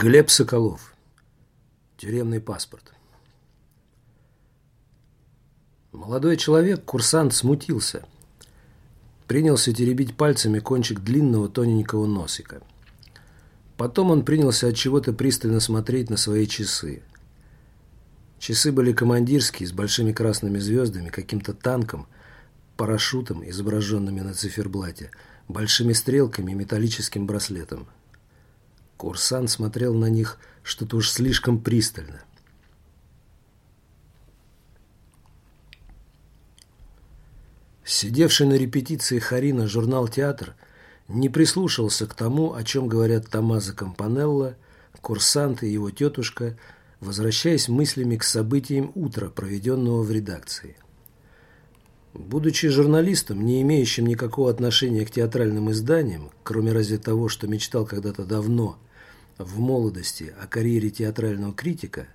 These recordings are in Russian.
Глеб Соколов. Тюремный паспорт. Молодой человек, курсант, смутился. Принялся теребить пальцами кончик длинного тоненького носика. Потом он принялся от чего-то пристально смотреть на свои часы. Часы были командирские, с большими красными звездами, каким-то танком, парашютом, изображенными на циферблате, большими стрелками и металлическим браслетом. Курсант смотрел на них что-то уж слишком пристально. Сидевший на репетиции Харина журнал «Театр» не прислушивался к тому, о чем говорят Томазо Кампанелло, курсант и его тетушка, возвращаясь мыслями к событиям утра, проведенного в редакции. Будучи журналистом, не имеющим никакого отношения к театральным изданиям, кроме разве того, что мечтал когда-то давно – в молодости о карьере театрального критика,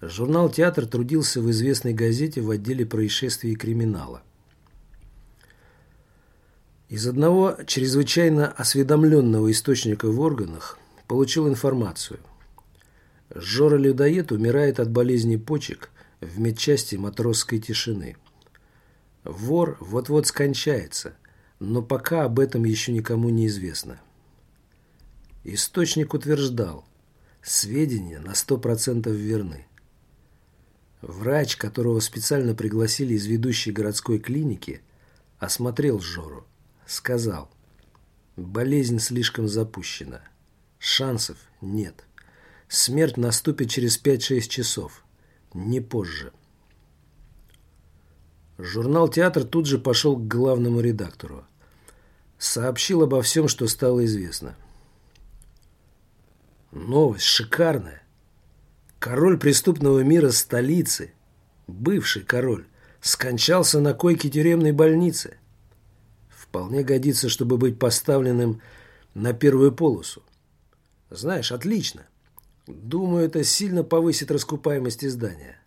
журнал «Театр» трудился в известной газете в отделе происшествий и криминала. Из одного чрезвычайно осведомленного источника в органах получил информацию. Жора-людоед умирает от болезни почек в медчасти матросской тишины. Вор вот-вот скончается, но пока об этом еще никому не известно. Источник утверждал, сведения на 100% верны. Врач, которого специально пригласили из ведущей городской клиники, осмотрел Жору. Сказал, болезнь слишком запущена. Шансов нет. Смерть наступит через 5-6 часов. Не позже. Журнал «Театр» тут же пошел к главному редактору. Сообщил обо всем, что стало известно. Новость шикарная. Король преступного мира столицы, бывший король, скончался на койке тюремной больницы. Вполне годится, чтобы быть поставленным на первую полосу. Знаешь, отлично. Думаю, это сильно повысит раскупаемость издания.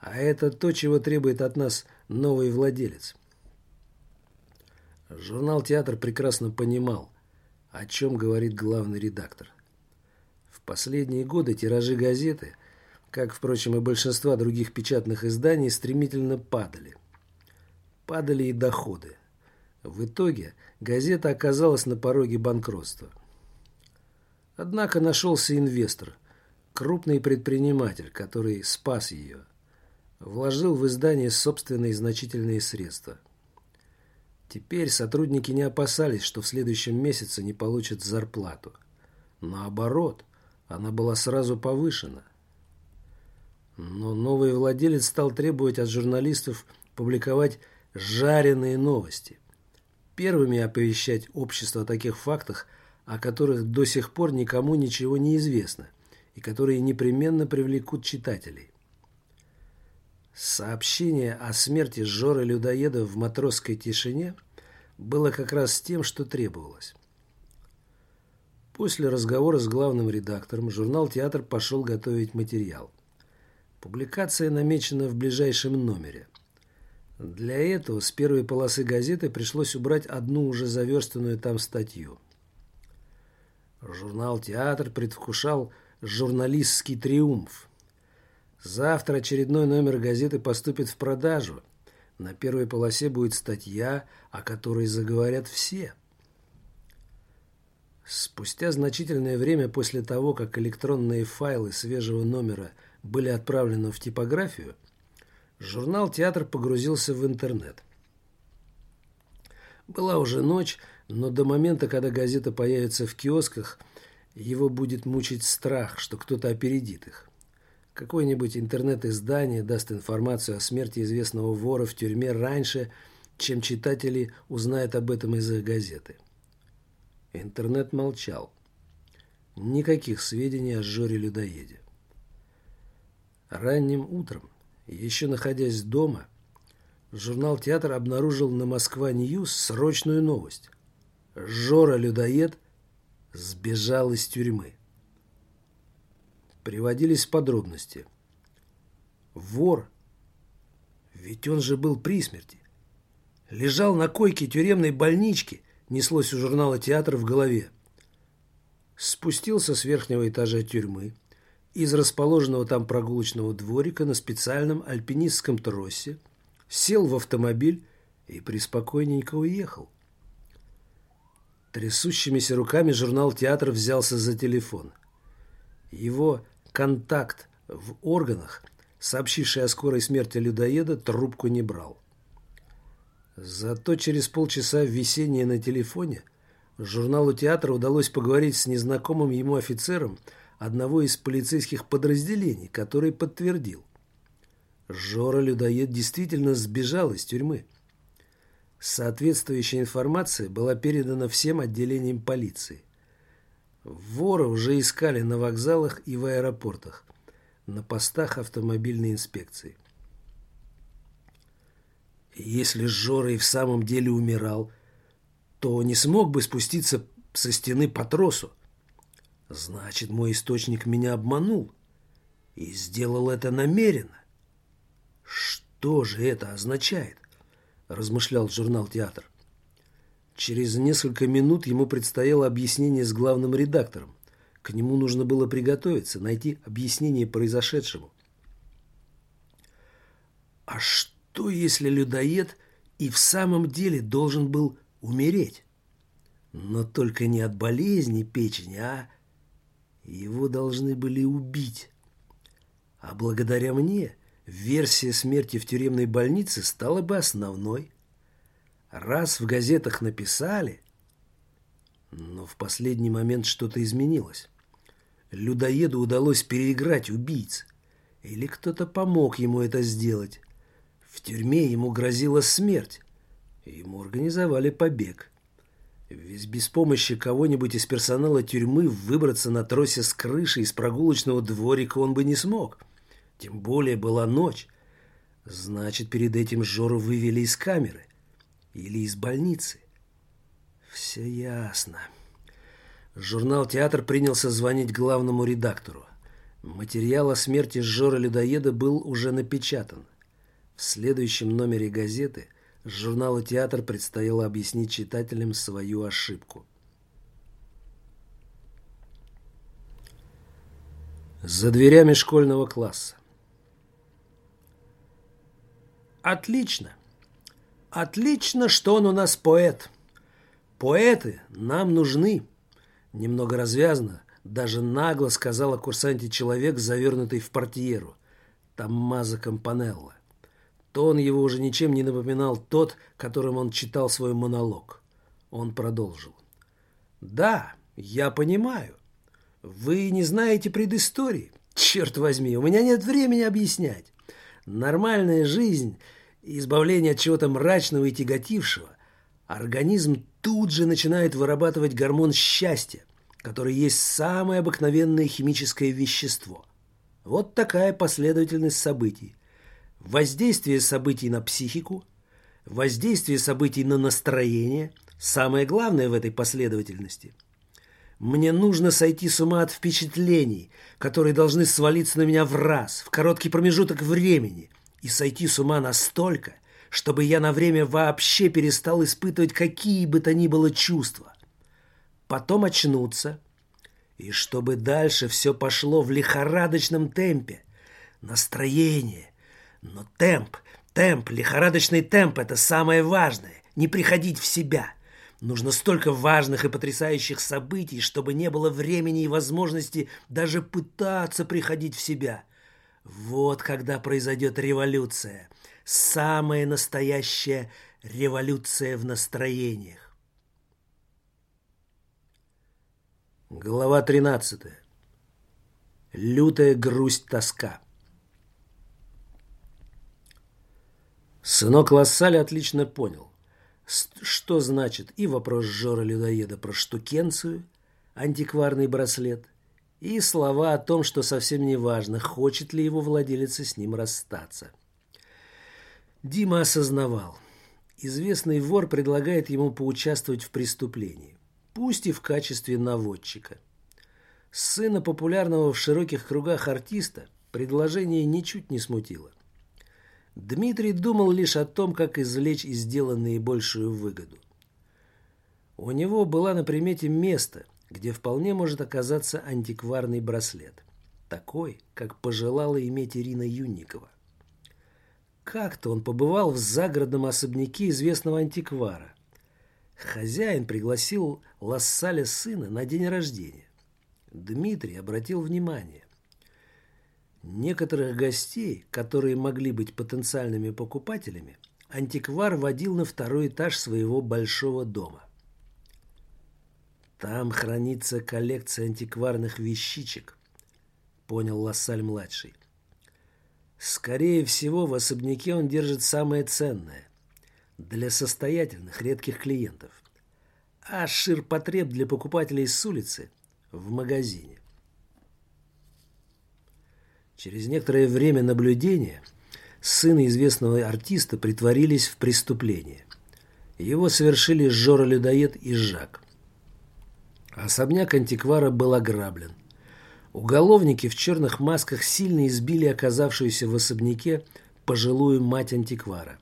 А это то, чего требует от нас новый владелец. Журнал «Театр» прекрасно понимал, о чем говорит главный редактор – последние годы тиражи газеты, как, впрочем, и большинства других печатных изданий, стремительно падали. Падали и доходы. В итоге газета оказалась на пороге банкротства. Однако нашелся инвестор, крупный предприниматель, который спас ее. Вложил в издание собственные значительные средства. Теперь сотрудники не опасались, что в следующем месяце не получат зарплату. Наоборот – она была сразу повышена. Но новый владелец стал требовать от журналистов публиковать жареные новости. Первыми оповещать общество о таких фактах, о которых до сих пор никому ничего не известно и которые непременно привлекут читателей. Сообщение о смерти Жоры Людоеда в матросской тишине было как раз тем, что требовалось. После разговора с главным редактором журнал «Театр» пошел готовить материал. Публикация намечена в ближайшем номере. Для этого с первой полосы газеты пришлось убрать одну уже заверстанную там статью. Журнал «Театр» предвкушал журналистский триумф. Завтра очередной номер газеты поступит в продажу. На первой полосе будет статья, о которой заговорят все – Спустя значительное время после того, как электронные файлы свежего номера были отправлены в типографию, журнал «Театр» погрузился в интернет. Была уже ночь, но до момента, когда газета появится в киосках, его будет мучить страх, что кто-то опередит их. Какое-нибудь интернет-издание даст информацию о смерти известного вора в тюрьме раньше, чем читатели узнают об этом из их газеты. Интернет молчал. Никаких сведений о Жоре-людоеде. Ранним утром, еще находясь дома, журнал «Театр» обнаружил на Москва-Ньюс срочную новость. Жора-людоед сбежал из тюрьмы. Приводились подробности. Вор, ведь он же был при смерти, лежал на койке тюремной больнички – неслось у журнала «Театр» в голове. спустился с верхнего этажа тюрьмы, из расположенного там прогулочного дворика на специальном альпинистском тросе, сел в автомобиль и приспокойненько уехал. Трясущимися руками журнал «Театр» взялся за телефон. Его контакт в органах, сообщивший о скорой смерти людоеда, трубку не брал. Зато через полчаса висения на телефоне журналу «Театр» удалось поговорить с незнакомым ему офицером одного из полицейских подразделений, который подтвердил. Жора-людоед действительно сбежал из тюрьмы. Соответствующая информация была передана всем отделениям полиции. Вора уже искали на вокзалах и в аэропортах, на постах автомобильной инспекции. Если Жора и в самом деле умирал, то не смог бы спуститься со стены по тросу. Значит, мой источник меня обманул и сделал это намеренно. Что же это означает? размышлял журнал «Театр». Через несколько минут ему предстояло объяснение с главным редактором. К нему нужно было приготовиться, найти объяснение произошедшему. А что, если людоед и в самом деле должен был умереть? Но только не от болезни печени, а его должны были убить. А благодаря мне версия смерти в тюремной больнице стала бы основной. Раз в газетах написали, но в последний момент что-то изменилось. Людоеду удалось переиграть убийц. Или кто-то помог ему это сделать. В тюрьме ему грозила смерть. Ему организовали побег. Ведь без помощи кого-нибудь из персонала тюрьмы выбраться на тросе с крыши из прогулочного дворика он бы не смог. — тем более была ночь. Значит, перед этим Жору вывели из камеры. Или из больницы. Все ясно. Журнал «Театр» принялся звонить главному редактору. Материал о смерти Жора-людоеда был уже напечатан. В следующем номере газеты журналу «Театр» предстояло объяснить читателям свою ошибку. За дверями школьного класса. Отлично. Отлично, что он у нас поэт. Поэты нам нужны. Немного развязно, даже нагло сказала курсанте человек, завернутый в портьеру. Томмазо Кампанелло. Тон его уже ничем не напоминал тот, которым он читал свой монолог. Он продолжил. «Да, я понимаю. Вы не знаете предыстории. Черт возьми, у меня нет времени объяснять. Нормальная жизнь, избавление от чего-то мрачного и тяготившего, организм тут же начинает вырабатывать гормон счастья, который есть самое обыкновенное химическое вещество. Вот такая последовательность событий. Воздействие событий на психику, воздействие событий на настроение – самое главное в этой последовательности – мне нужно сойти с ума от впечатлений, которые должны свалиться на меня в раз, в короткий промежуток времени, и сойти с ума настолько, чтобы я на время вообще перестал испытывать какие бы то ни было чувства. Потом очнуться, и чтобы дальше все пошло в лихорадочном темпе. Настроение. Но темп, темп, лихорадочный темп – это самое важное. Не приходить в себя – Нужно столько важных и потрясающих событий, чтобы не было времени и возможности даже пытаться приходить в себя. Вот когда произойдет революция. Самая настоящая революция в настроениях. Глава 13. Лютая грусть-тоска. Сынок Лассаль отлично понял. Что значит и вопрос Жора-людоеда про штукенцию, антикварный браслет, и слова о том, что совсем не важно, хочет ли его владелец с ним расстаться. Дима осознавал. Известный вор предлагает ему поучаствовать в преступлении, пусть и в качестве наводчика. Сына популярного в широких кругах артиста предложение ничуть не смутило. Дмитрий думал лишь о том, как извлечь из дела наибольшую выгоду. У него была на примете место, где вполне может оказаться антикварный браслет, такой, как пожелала иметь Ирина Юнникова. Как-то он побывал в загородном особняке известного антиквара. Хозяин пригласил Лассаля сына на день рождения. Дмитрий обратил внимание. Некоторых гостей, которые могли быть потенциальными покупателями, антиквар водил на второй этаж своего большого дома. Там хранится коллекция антикварных вещичек, понял Лассаль-младший. Скорее всего, в особняке он держит самое ценное для состоятельных редких клиентов, а ширпотреб для покупателей с улицы в магазине. Через некоторое время наблюдения сыны известного артиста притворились в преступление. Его совершили Жора-людоед и Жак. Особняк антиквара был ограблен. Уголовники в черных масках сильно избили оказавшуюся в особняке пожилую мать антиквара.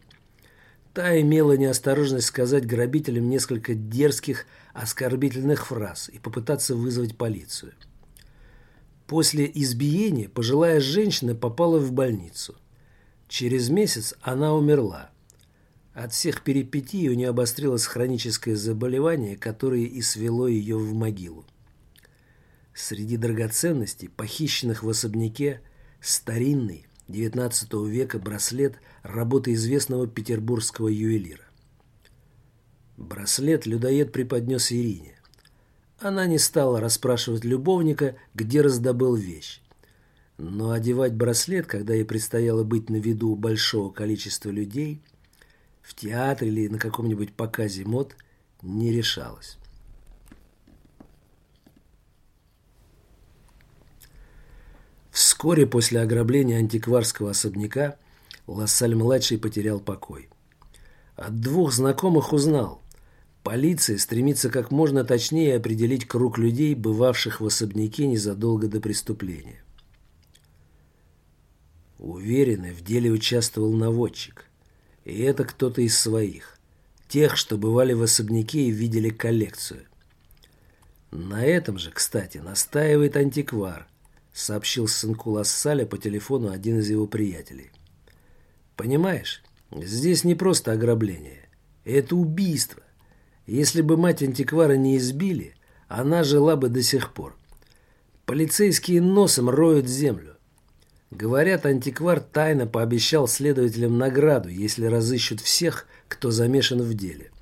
Та имела неосторожность сказать грабителям несколько дерзких, оскорбительных фраз и попытаться вызвать полицию. После избиения пожилая женщина попала в больницу. Через месяц она умерла. От всех перипетий у нее обострилось хроническое заболевание, которое и свело ее в могилу. Среди драгоценностей, похищенных в особняке, старинный XIX века браслет работы известного петербургского ювелира. Браслет людоед преподнес Ирине. Она не стала расспрашивать любовника, где раздобыл вещь. Но одевать браслет, когда ей предстояло быть на виду большого количества людей, в театре или на каком-нибудь показе мод, не решалась. Вскоре после ограбления антикварского особняка Лассаль-младший потерял покой. От двух знакомых узнал. Полиция стремится как можно точнее определить круг людей, бывавших в особняке незадолго до преступления. Уверены, в деле участвовал наводчик. И это кто-то из своих. Тех, что бывали в особняке и видели коллекцию. На этом же, кстати, настаивает антиквар, сообщил сынку Лассаля по телефону один из его приятелей. Понимаешь, здесь не просто ограбление. Это убийство. Если бы мать антиквара не избили, она жила бы до сих пор. Полицейские носом роют землю. Говорят, антиквар тайно пообещал следователям награду, если разыщут всех, кто замешан в деле.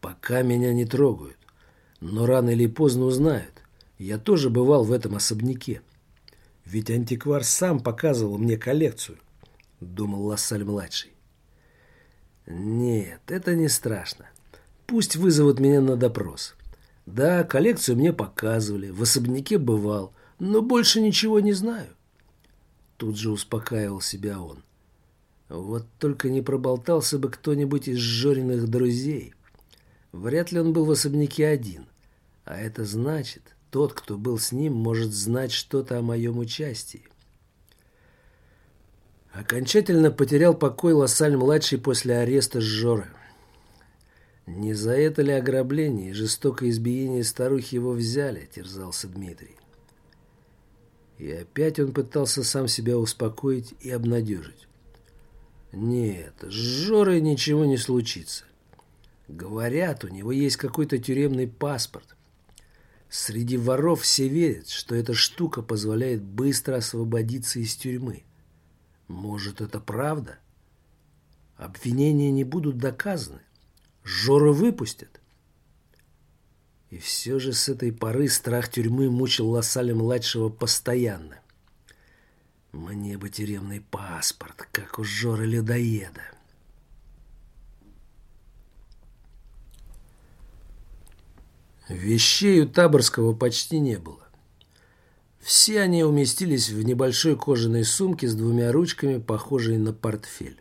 Пока меня не трогают, но рано или поздно узнают. Я тоже бывал в этом особняке. Ведь антиквар сам показывал мне коллекцию, думал Лассаль-младший. Нет, это не страшно. Пусть вызовут меня на допрос. Да, коллекцию мне показывали, в особняке бывал, но больше ничего не знаю. Тут же успокаивал себя он. Вот только не проболтался бы кто-нибудь из Жориных друзей. Вряд ли он был в особняке один. А это значит, тот, кто был с ним, может знать что-то о моем участии. Окончательно потерял покой Лассаль-младший после ареста Жоры. Не за это ли ограбление и жестокое избиение старухи его взяли, терзался Дмитрий. И опять он пытался сам себя успокоить и обнадежить. Нет, с Жорой ничего не случится. Говорят, у него есть какой-то тюремный паспорт. Среди воров все верят, что эта штука позволяет быстро освободиться из тюрьмы. Может, это правда? Обвинения не будут доказаны. Жора выпустят. И все же с этой поры страх тюрьмы мучил Лассаля-младшего постоянно. Мне бы тюремный паспорт, как у Жоры-людоеда. Вещей у Таборского почти не было. Все они уместились в небольшой кожаной сумке с двумя ручками, похожей на портфель.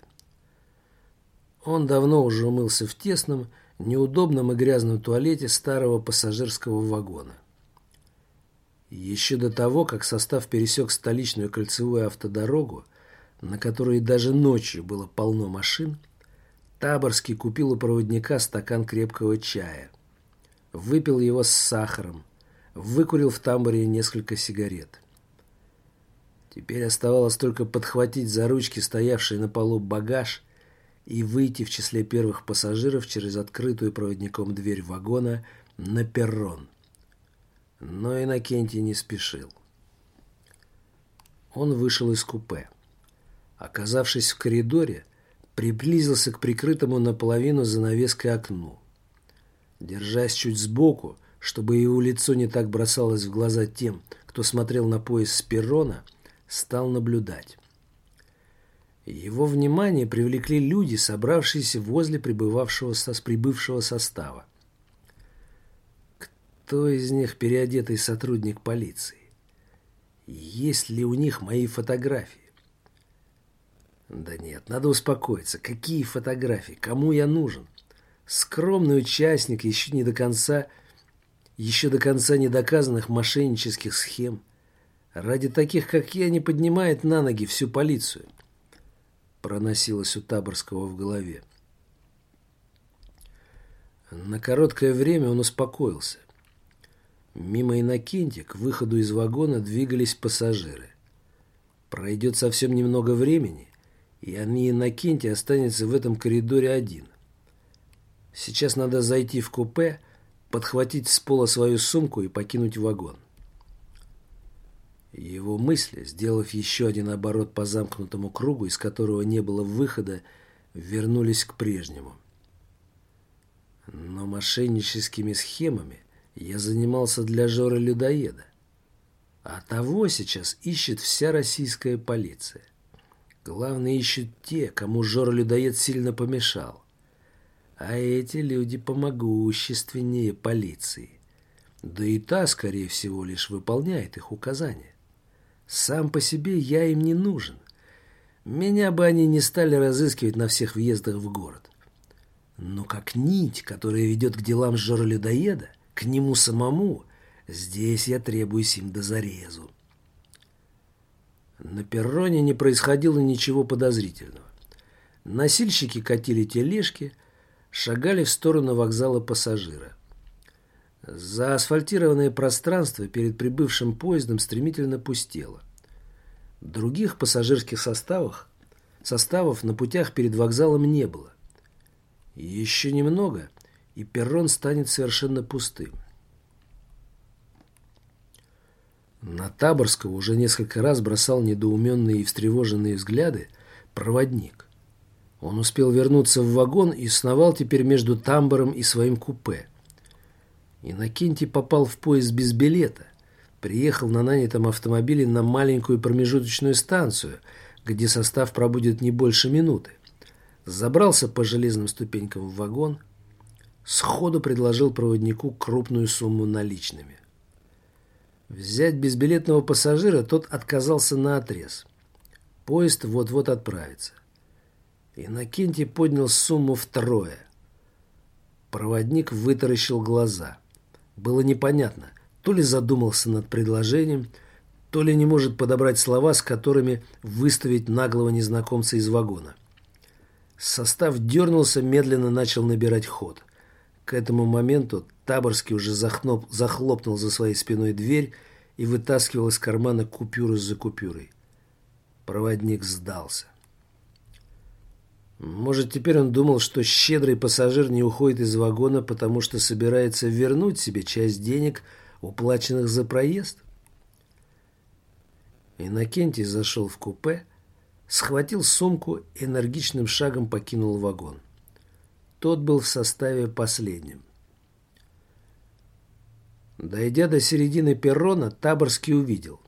Он давно уже умылся в тесном, неудобном и грязном туалете старого пассажирского вагона. Еще до того, как состав пересек столичную кольцевую автодорогу, на которой даже ночью было полно машин, Таборский купил у проводника стакан крепкого чая – выпил его с сахаром, выкурил в тамбуре несколько сигарет. Теперь оставалось только подхватить за ручки стоявший на полу багаж и выйти в числе первых пассажиров через открытую проводником дверь вагона на перрон. Но Иннокентий не спешил. Он вышел из купе. Оказавшись в коридоре, приблизился к прикрытому наполовину занавеской окну. Держась чуть сбоку, чтобы его лицо не так бросалось в глаза тем, кто смотрел на поезд с перрона, стал наблюдать. Его внимание привлекли люди, собравшиеся возле прибывавшего со, прибывшего состава. Кто из них переодетый сотрудник полиции? Есть ли у них мои фотографии? Да нет, надо успокоиться. Какие фотографии? Кому я нужен? Скромный участник еще не до конца, еще до конца недоказанных мошеннических схем. Ради таких, как я, не поднимает на ноги всю полицию. Проносилось у Таборского в голове. На короткое время он успокоился. Мимо Иннокентия к выходу из вагона двигались пассажиры. Пройдет совсем немного времени, и они Иннокентий останется в этом коридоре один. Сейчас надо зайти в купе, подхватить с пола свою сумку и покинуть вагон. Его мысли, сделав еще один оборот по замкнутому кругу, из которого не было выхода, вернулись к прежнему. Но мошенническими схемами я занимался для Жора-людоеда. А того сейчас ищет вся российская полиция. Главное, ищут те, кому Жора-людоед сильно помешал. А эти люди помогущественнее полиции. Да и та, скорее всего, лишь выполняет их указания. Сам по себе я им не нужен. Меня бы они не стали разыскивать на всех въездах в город. Но как нить, которая ведет к делам жора-людоеда, к нему самому, здесь я требуюсь им до зарезу. На перроне не происходило ничего подозрительного. Носильщики катили тележки, шагали в сторону вокзала пассажира. Заасфальтированное пространство перед прибывшим поездом стремительно пустело. Других пассажирских составах, составов на путях перед вокзалом не было. Еще немного, и перрон станет совершенно пустым. На Таборского уже несколько раз бросал недоуменные и встревоженные взгляды проводник. Он успел вернуться в вагон и сновал теперь между тамбором и своим купе. Иннокентий попал в поезд без билета. Приехал на нанятом автомобиле на маленькую промежуточную станцию, где состав пробудет не больше минуты. Забрался по железным ступенькам в вагон. Сходу предложил проводнику крупную сумму наличными. Взять безбилетного пассажира тот отказался на отрез. Поезд вот-вот отправится. Иннокентий поднял сумму втрое. Проводник вытаращил глаза. Было непонятно, то ли задумался над предложением, то ли не может подобрать слова, с которыми выставить наглого незнакомца из вагона. Состав дернулся, медленно начал набирать ход. К этому моменту Таборский уже захноп, захлопнул за своей спиной дверь и вытаскивал из кармана купюру за купюрой. Проводник сдался. Может, теперь он думал, что щедрый пассажир не уходит из вагона, потому что собирается вернуть себе часть денег, уплаченных за проезд? Иннокентий зашел в купе, схватил сумку и энергичным шагом покинул вагон. Тот был в составе последним. Дойдя до середины перрона, Таборский увидел.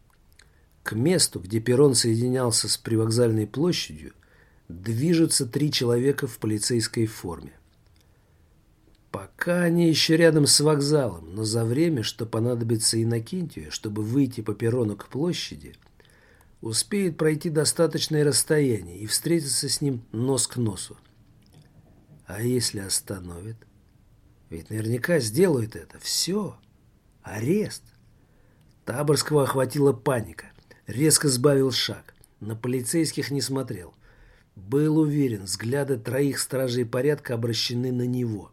К месту, где перрон соединялся с привокзальной площадью, движутся три человека в полицейской форме. Пока они еще рядом с вокзалом, но за время, что понадобится Иннокентию, чтобы выйти по перрону к площади, успеет пройти достаточное расстояние и встретиться с ним нос к носу. А если остановит? Ведь наверняка сделают это. Все. Арест. Таборского охватила паника. Резко сбавил шаг. На полицейских не смотрел. Был уверен, взгляды троих стражей порядка обращены на него.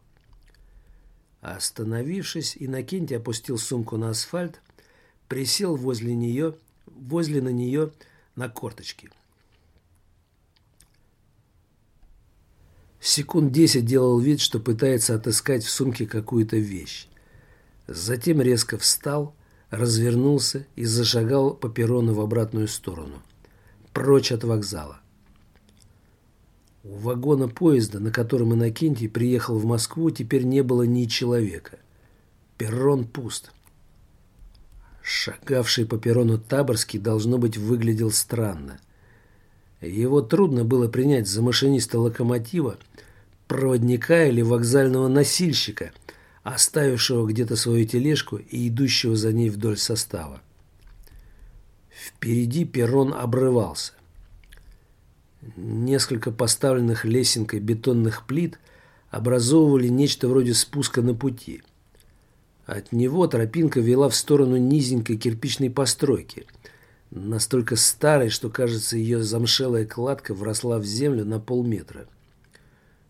Остановившись, Иннокентий опустил сумку на асфальт, присел возле нее, возле на нее на корточки. Секунд десять делал вид, что пытается отыскать в сумке какую-то вещь. Затем резко встал, развернулся и зашагал по перрону в обратную сторону. Прочь от вокзала. У вагона поезда, на котором Иннокентий приехал в Москву, теперь не было ни человека. Перрон пуст. Шагавший по перрону Таборский, должно быть, выглядел странно. Его трудно было принять за машиниста локомотива, проводника или вокзального носильщика, оставившего где-то свою тележку и идущего за ней вдоль состава. Впереди перрон обрывался. Несколько поставленных лесенкой бетонных плит образовывали нечто вроде спуска на пути. От него тропинка вела в сторону низенькой кирпичной постройки, настолько старой, что, кажется, ее замшелая кладка вросла в землю на полметра.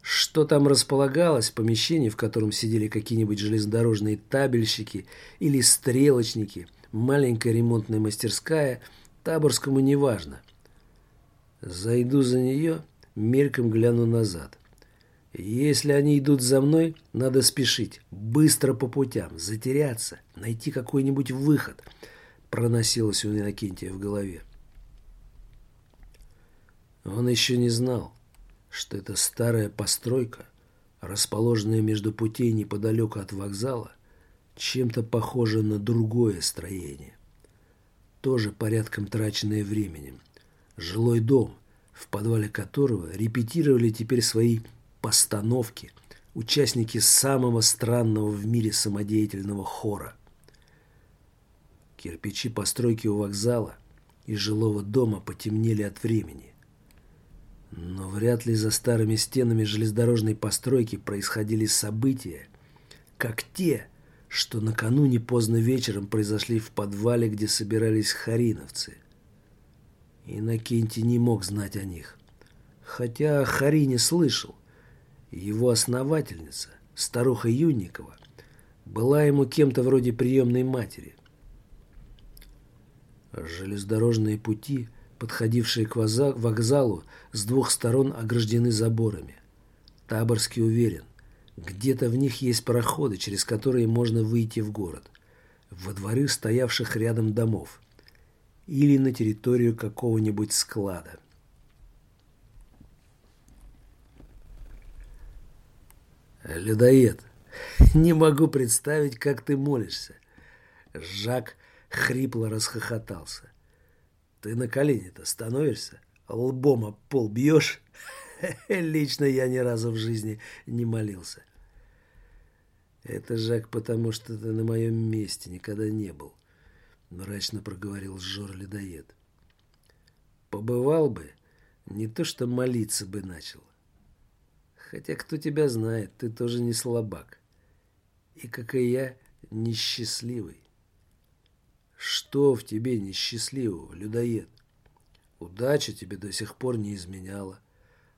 Что там располагалось, помещение, в котором сидели какие-нибудь железнодорожные табельщики или стрелочники, маленькая ремонтная мастерская, Таборскому неважно. Зайду за нее, мельком гляну назад. Если они идут за мной, надо спешить, быстро по путям, затеряться, найти какой-нибудь выход, проносилось у Иннокентия в голове. Он еще не знал, что эта старая постройка, расположенная между путей неподалеку от вокзала, чем-то похожа на другое строение, тоже порядком траченное временем жилой дом, в подвале которого репетировали теперь свои постановки участники самого странного в мире самодеятельного хора. Кирпичи постройки у вокзала и жилого дома потемнели от времени. Но вряд ли за старыми стенами железнодорожной постройки происходили события, как те, что накануне поздно вечером произошли в подвале, где собирались хариновцы – Иннокентий не мог знать о них. Хотя Харине слышал. Его основательница, старуха Юнникова, была ему кем-то вроде приемной матери. Железнодорожные пути, подходившие к вокзалу, с двух сторон ограждены заборами. Таборский уверен, где-то в них есть проходы, через которые можно выйти в город, во дворы стоявших рядом домов или на территорию какого-нибудь склада. «Людоед, не могу представить, как ты молишься!» Жак хрипло расхохотался. «Ты на колени-то становишься? Лбом об пол бьешь?» Лично я ни разу в жизни не молился. Это, Жак, потому что ты на моем месте никогда не был мрачно проговорил Жор-ледоед. Побывал бы, не то что молиться бы начал. Хотя кто тебя знает, ты тоже не слабак. И, как и я, несчастливый. Что в тебе несчастливого, людоед? Удача тебе до сих пор не изменяла.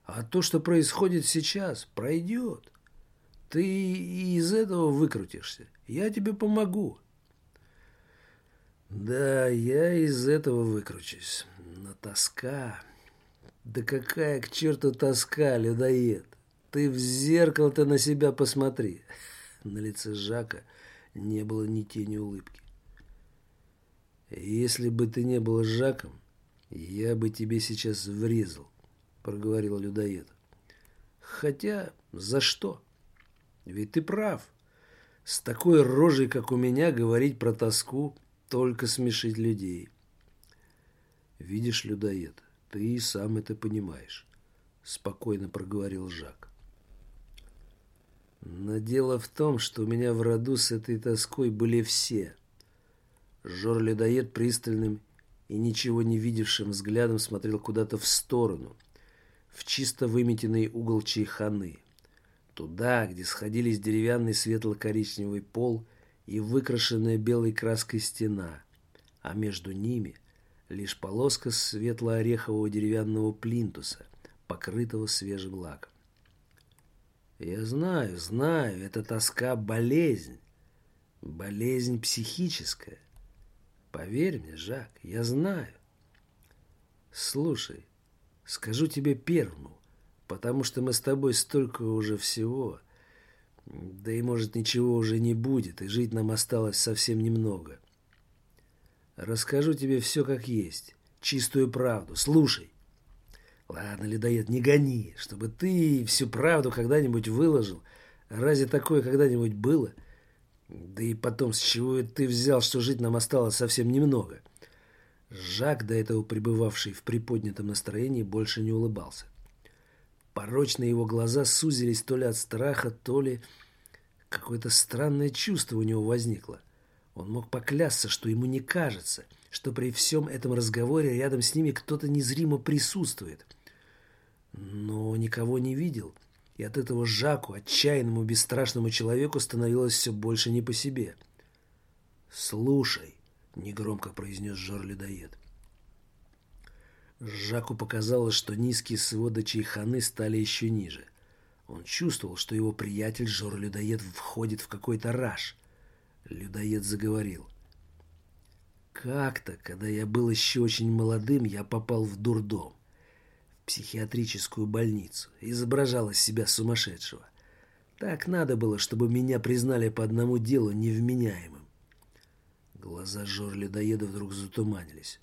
А то, что происходит сейчас, пройдет. Ты из этого выкрутишься. Я тебе помогу. Да, я из этого выкручусь. Но тоска... Да какая к черту тоска, людоед? Ты в зеркало-то на себя посмотри. На лице Жака не было ни тени улыбки. Если бы ты не был Жаком, я бы тебе сейчас врезал, проговорил людоед. Хотя за что? Ведь ты прав. С такой рожей, как у меня, говорить про тоску только смешить людей. Видишь, людоед, ты и сам это понимаешь, спокойно проговорил Жак. Но дело в том, что у меня в роду с этой тоской были все. Жор-людоед пристальным и ничего не видевшим взглядом смотрел куда-то в сторону, в чисто выметенный угол чайханы, туда, где сходились деревянный светло-коричневый пол и выкрашенная белой краской стена, а между ними лишь полоска светло-орехового деревянного плинтуса, покрытого свежим лаком. Я знаю, знаю, это тоска – болезнь. Болезнь психическая. Поверь мне, Жак, я знаю. Слушай, скажу тебе первому, потому что мы с тобой столько уже всего. Да и, может, ничего уже не будет, и жить нам осталось совсем немного. Расскажу тебе все как есть, чистую правду. Слушай. Ладно, ледоед, не гони, чтобы ты всю правду когда-нибудь выложил. Разве такое когда-нибудь было? Да и потом, с чего ты взял, что жить нам осталось совсем немного? Жак, до этого пребывавший в приподнятом настроении, больше не улыбался. Порочные его глаза сузились то ли от страха, то ли какое-то странное чувство у него возникло. Он мог поклясться, что ему не кажется, что при всем этом разговоре рядом с ними кто-то незримо присутствует. Но никого не видел, и от этого Жаку, отчаянному, бесстрашному человеку, становилось все больше не по себе. «Слушай», — негромко произнес Жор-ледоед. Жаку показалось, что низкие своды чайханы стали еще ниже. Он чувствовал, что его приятель Жор-людоед входит в какой-то раж. Людоед заговорил. «Как-то, когда я был еще очень молодым, я попал в дурдом, в психиатрическую больницу, изображал из себя сумасшедшего. Так надо было, чтобы меня признали по одному делу невменяемым. Глаза Жор-людоеда вдруг затуманились.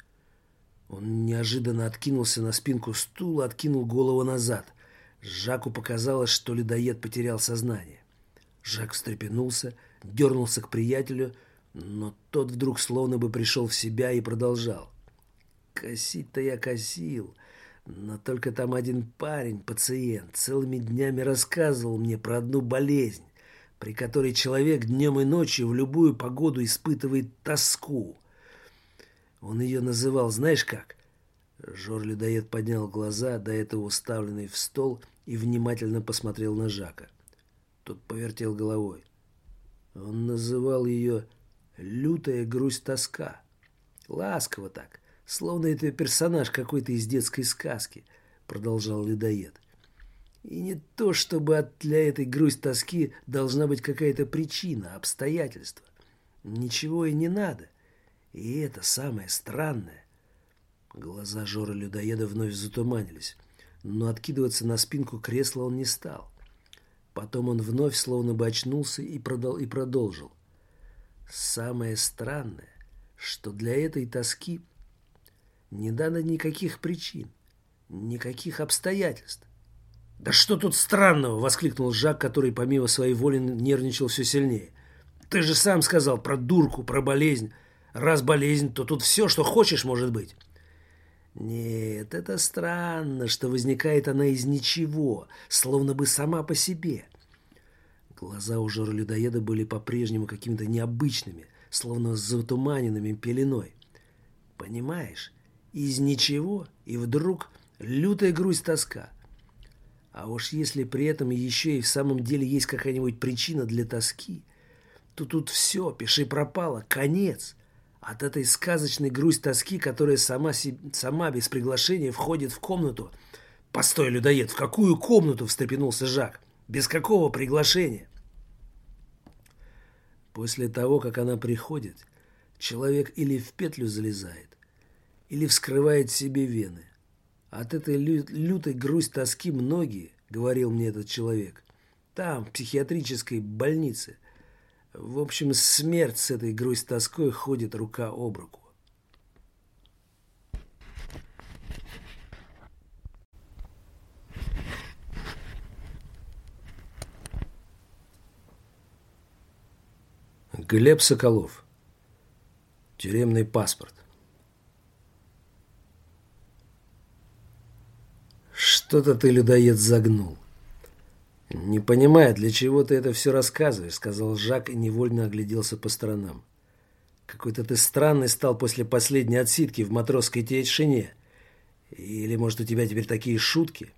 Он неожиданно откинулся на спинку стула, откинул голову назад. Жаку показалось, что ледоед потерял сознание. Жак встрепенулся, дернулся к приятелю, но тот вдруг словно бы пришел в себя и продолжал. «Косить-то я косил, но только там один парень, пациент, целыми днями рассказывал мне про одну болезнь, при которой человек днем и ночью в любую погоду испытывает тоску. Он ее называл, знаешь как? Жор-людоед поднял глаза, до этого уставленные в стол, и внимательно посмотрел на Жака. Тот повертел головой. Он называл ее «лютая грусть-тоска». Ласково так, словно это персонаж какой-то из детской сказки, продолжал людоед. И не то, чтобы для этой грусть-тоски должна быть какая-то причина, обстоятельство. Ничего и не надо — и это самое странное. Глаза Жора Людоеда вновь затуманились, но откидываться на спинку кресла он не стал. Потом он вновь словно бы очнулся и, продал, и продолжил. Самое странное, что для этой тоски не дано никаких причин, никаких обстоятельств. «Да что тут странного?» — воскликнул Жак, который помимо своей воли нервничал все сильнее. «Ты же сам сказал про дурку, про болезнь. Раз болезнь, то тут все, что хочешь, может быть. Нет, это странно, что возникает она из ничего, словно бы сама по себе. Глаза у жора-людоеда были по-прежнему какими-то необычными, словно затуманенными пеленой. Понимаешь, из ничего, и вдруг лютая грусть тоска. А уж если при этом еще и в самом деле есть какая-нибудь причина для тоски, то тут все, пиши пропало, конец. От этой сказочной грусть тоски, которая сама, сама без приглашения входит в комнату. «Постой, людоед, в какую комнату?» – встрепенулся Жак. «Без какого приглашения?» После того, как она приходит, человек или в петлю залезает, или вскрывает себе вены. От этой лю лютой грусть тоски многие, говорил мне этот человек, там, в психиатрической больнице – в общем, смерть с этой грусть-тоской ходит рука об руку. Глеб Соколов. Тюремный паспорт. Что-то ты, людоед, загнул. «Не понимаю, для чего ты это все рассказываешь», — сказал Жак и невольно огляделся по сторонам. «Какой-то ты странный стал после последней отсидки в матросской течине. Или, может, у тебя теперь такие шутки?»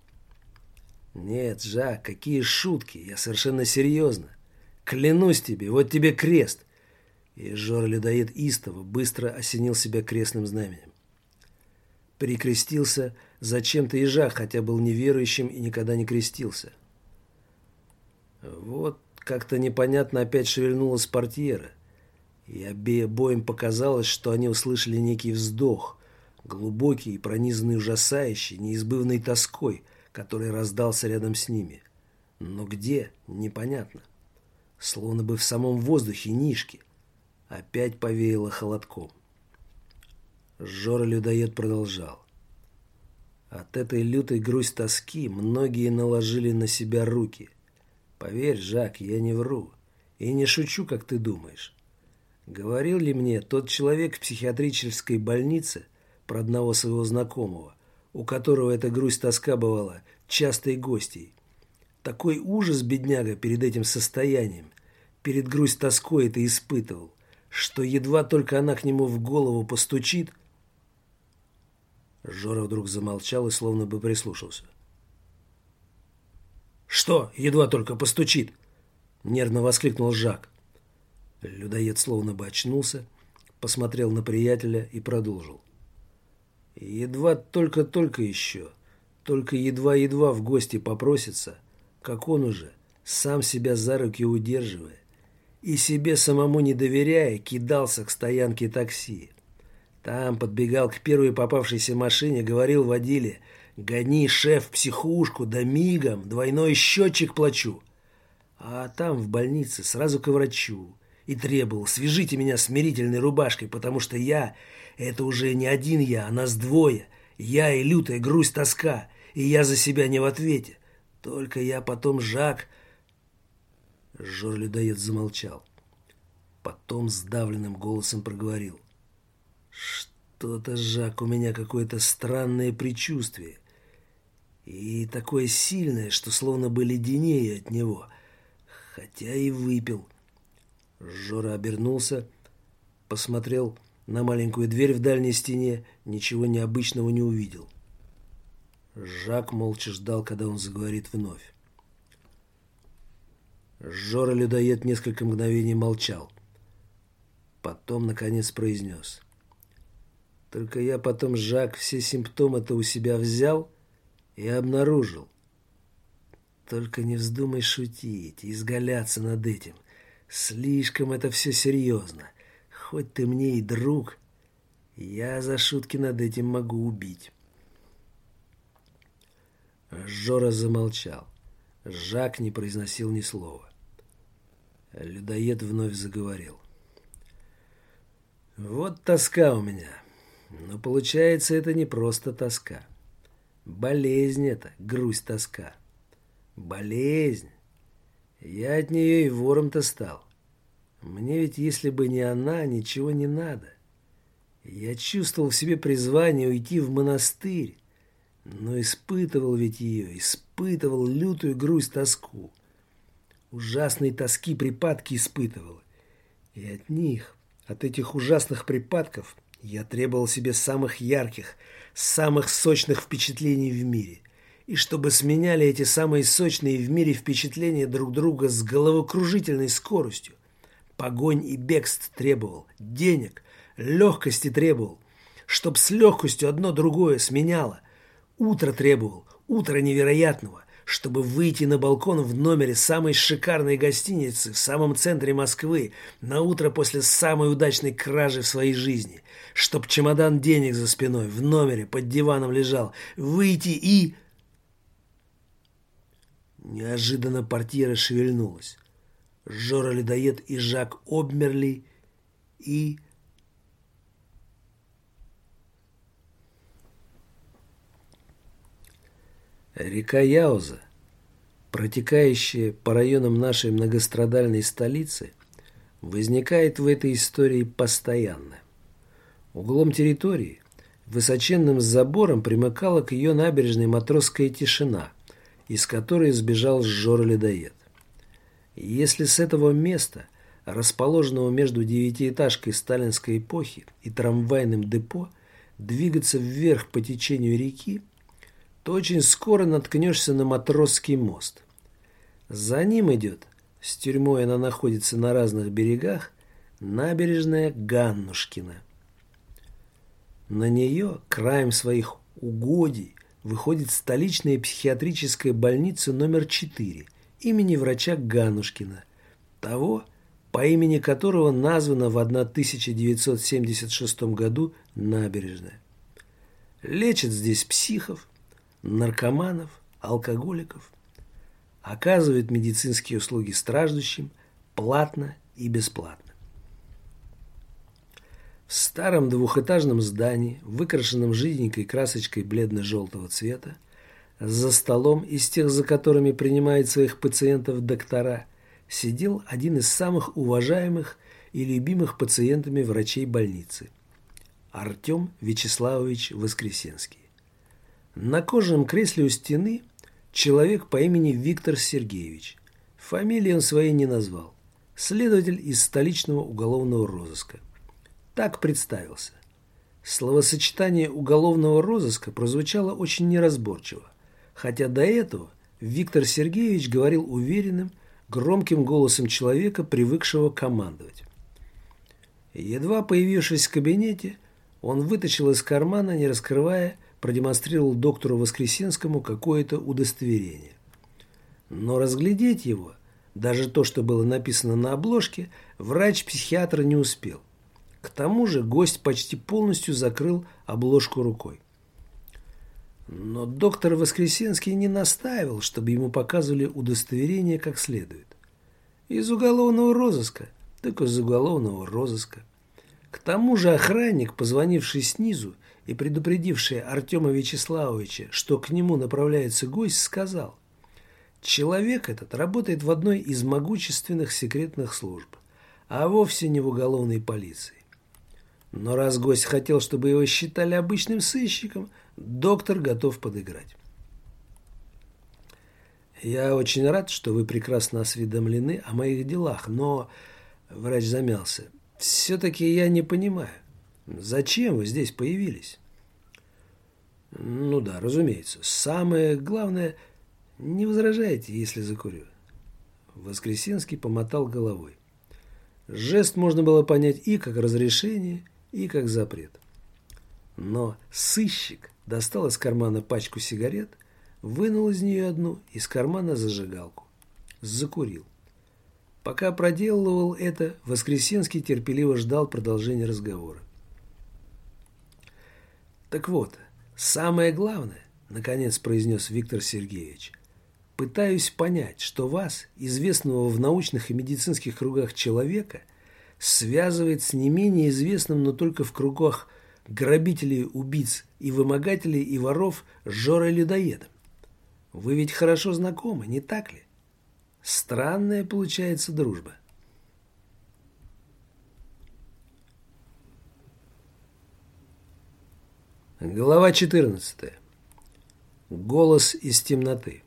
«Нет, Жак, какие шутки? Я совершенно серьезно. Клянусь тебе, вот тебе крест!» И Жор-ледоед истово быстро осенил себя крестным знаменем. Перекрестился зачем-то и Жак, хотя был неверующим и никогда не крестился. Вот как-то непонятно опять шевельнулась портьера, и обоим показалось, что они услышали некий вздох, глубокий и пронизанный ужасающей, неизбывной тоской, который раздался рядом с ними. Но где? Непонятно. Словно бы в самом воздухе нишки. Опять повеяло холодком. Жора-людоед продолжал. От этой лютой грусть тоски многие наложили на себя руки. Поверь, Жак, я не вру. И не шучу, как ты думаешь. Говорил ли мне тот человек в психиатрической больнице про одного своего знакомого, у которого эта грусть-тоска бывала частой гостьей? Такой ужас, бедняга, перед этим состоянием, перед грусть-тоской это испытывал, что едва только она к нему в голову постучит – Жора вдруг замолчал и словно бы прислушался. «Что? Едва только постучит!» Нервно воскликнул Жак. Людоед словно бы очнулся, посмотрел на приятеля и продолжил. «Едва только-только еще, только едва-едва в гости попросится, как он уже, сам себя за руки удерживая, и себе самому не доверяя, кидался к стоянке такси. Там подбегал к первой попавшейся машине, говорил водиле, «Гони, шеф, психушку, да мигом, двойной счетчик плачу». А там, в больнице, сразу к врачу. И требовал, свяжите меня смирительной рубашкой, потому что я, это уже не один я, а нас двое. Я и лютая грусть тоска, и я за себя не в ответе. Только я потом Жак... Жор-людоед замолчал. Потом сдавленным голосом проговорил. Что-то, Жак, у меня какое-то странное предчувствие. И такое сильное, что словно бы леденее от него. Хотя и выпил. Жора обернулся, посмотрел на маленькую дверь в дальней стене, ничего необычного не увидел. Жак молча ждал, когда он заговорит вновь. Жора-людоед несколько мгновений молчал. Потом, наконец, произнес. Только я потом, Жак, все симптомы-то у себя взял и обнаружил. Только не вздумай шутить изгаляться над этим. Слишком это все серьезно. Хоть ты мне и друг, я за шутки над этим могу убить. Жора замолчал. Жак не произносил ни слова. Людоед вновь заговорил. «Вот тоска у меня. Но получается, это не просто тоска. Болезнь это, грусть тоска. Болезнь. Я от нее и вором-то стал. Мне ведь, если бы не она, ничего не надо. Я чувствовал в себе призвание уйти в монастырь, но испытывал ведь ее, испытывал лютую грусть тоску. Ужасные тоски припадки испытывал. И от них, от этих ужасных припадков, я требовал себе самых ярких, самых сочных впечатлений в мире. И чтобы сменяли эти самые сочные в мире впечатления друг друга с головокружительной скоростью. Погонь и бегств требовал, денег, легкости требовал, чтоб с легкостью одно другое сменяло. Утро требовал, утро невероятного, чтобы выйти на балкон в номере самой шикарной гостиницы в самом центре Москвы на утро после самой удачной кражи в своей жизни, чтоб чемодан денег за спиной в номере под диваном лежал, выйти и... Неожиданно портьера шевельнулась. Жора-ледоед и Жак обмерли и... Река Яуза, протекающая по районам нашей многострадальной столицы, возникает в этой истории постоянно. Углом территории, высоченным забором примыкала к ее набережной матросская тишина, из которой сбежал Жора-ледоед. Если с этого места, расположенного между девятиэтажкой сталинской эпохи и трамвайным депо, двигаться вверх по течению реки, то очень скоро наткнешься на матросский мост. За ним идет, с тюрьмой она находится на разных берегах, набережная Ганнушкина. На нее, краем своих угодий, выходит столичная психиатрическая больница номер 4 имени врача Ганушкина, того, по имени которого названа в 1976 году набережная. Лечат здесь психов, наркоманов, алкоголиков. Оказывают медицинские услуги страждущим платно и бесплатно. В старом двухэтажном здании, выкрашенном жиденькой красочкой бледно-желтого цвета, за столом из тех, за которыми принимают своих пациентов доктора, сидел один из самых уважаемых и любимых пациентами врачей больницы – Артем Вячеславович Воскресенский. На кожаном кресле у стены человек по имени Виктор Сергеевич. Фамилии он своей не назвал. Следователь из столичного уголовного розыска. Так представился. Словосочетание уголовного розыска прозвучало очень неразборчиво, хотя до этого Виктор Сергеевич говорил уверенным, громким голосом человека, привыкшего командовать. Едва появившись в кабинете, он вытащил из кармана, не раскрывая, продемонстрировал доктору Воскресенскому какое-то удостоверение. Но разглядеть его, даже то, что было написано на обложке, врач-психиатр не успел. К тому же гость почти полностью закрыл обложку рукой. Но доктор Воскресенский не настаивал, чтобы ему показывали удостоверение как следует. Из уголовного розыска, так из уголовного розыска. К тому же охранник, позвонивший снизу и предупредивший Артема Вячеславовича, что к нему направляется гость, сказал, «Человек этот работает в одной из могущественных секретных служб, а вовсе не в уголовной полиции. Но раз гость хотел, чтобы его считали обычным сыщиком – Доктор готов подыграть. Я очень рад, что вы прекрасно осведомлены о моих делах, но... Врач замялся. Все-таки я не понимаю, зачем вы здесь появились? Ну да, разумеется. Самое главное, не возражайте, если закурю. Воскресенский помотал головой. Жест можно было понять и как разрешение, и как запрет. Но сыщик достал из кармана пачку сигарет, вынул из нее одну, из кармана зажигалку. Закурил. Пока проделывал это, Воскресенский терпеливо ждал продолжения разговора. «Так вот, самое главное, — наконец произнес Виктор Сергеевич, — пытаюсь понять, что вас, известного в научных и медицинских кругах человека, связывает с не менее известным, но только в кругах грабителей, убийц и вымогателей и воров Жорой Людоедом. Вы ведь хорошо знакомы, не так ли? Странная получается дружба. Глава 14. Голос из темноты.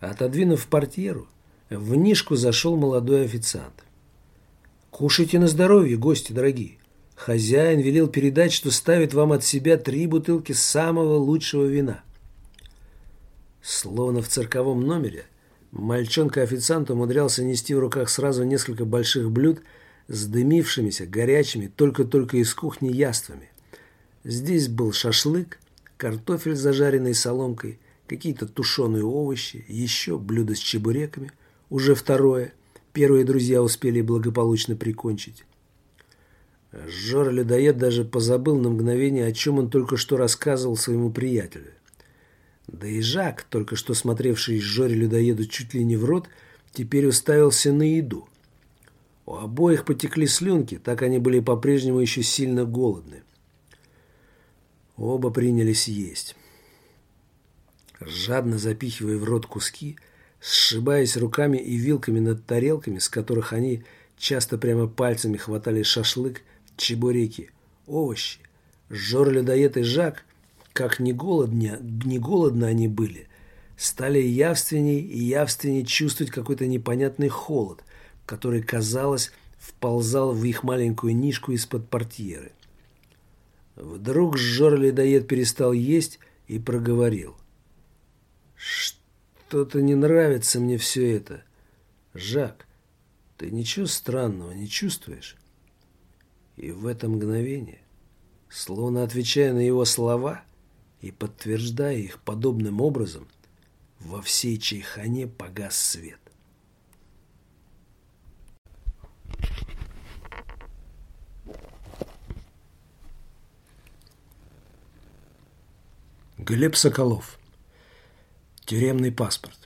Отодвинув портьеру, в нишку зашел молодой официант. Кушайте на здоровье, гости дорогие. Хозяин велел передать, что ставит вам от себя три бутылки самого лучшего вина. Словно в цирковом номере, мальчонка-официант умудрялся нести в руках сразу несколько больших блюд с дымившимися, горячими, только-только из кухни яствами. Здесь был шашлык, картофель, зажаренный соломкой, какие-то тушеные овощи, еще блюдо с чебуреками, уже второе – Первые друзья успели благополучно прикончить. Жора-людоед даже позабыл на мгновение, о чем он только что рассказывал своему приятелю. Да и Жак, только что смотревший Жоре-людоеду чуть ли не в рот, теперь уставился на еду. У обоих потекли слюнки, так они были по-прежнему еще сильно голодны. Оба принялись есть. Жадно запихивая в рот куски, сшибаясь руками и вилками над тарелками, с которых они часто прямо пальцами хватали шашлык, чебуреки, овощи. Жор-людоед и Жак, как не голодно, не голодно они были, стали явственней и явственней чувствовать какой-то непонятный холод, который, казалось, вползал в их маленькую нишку из-под портьеры. Вдруг Жор-людоед перестал есть и проговорил. «Что?» Что-то не нравится мне все это. Жак, ты ничего странного не чувствуешь? И в это мгновение, словно отвечая на его слова и подтверждая их подобным образом, во всей чайхане погас свет. Глеб Соколов. Тюремный паспорт.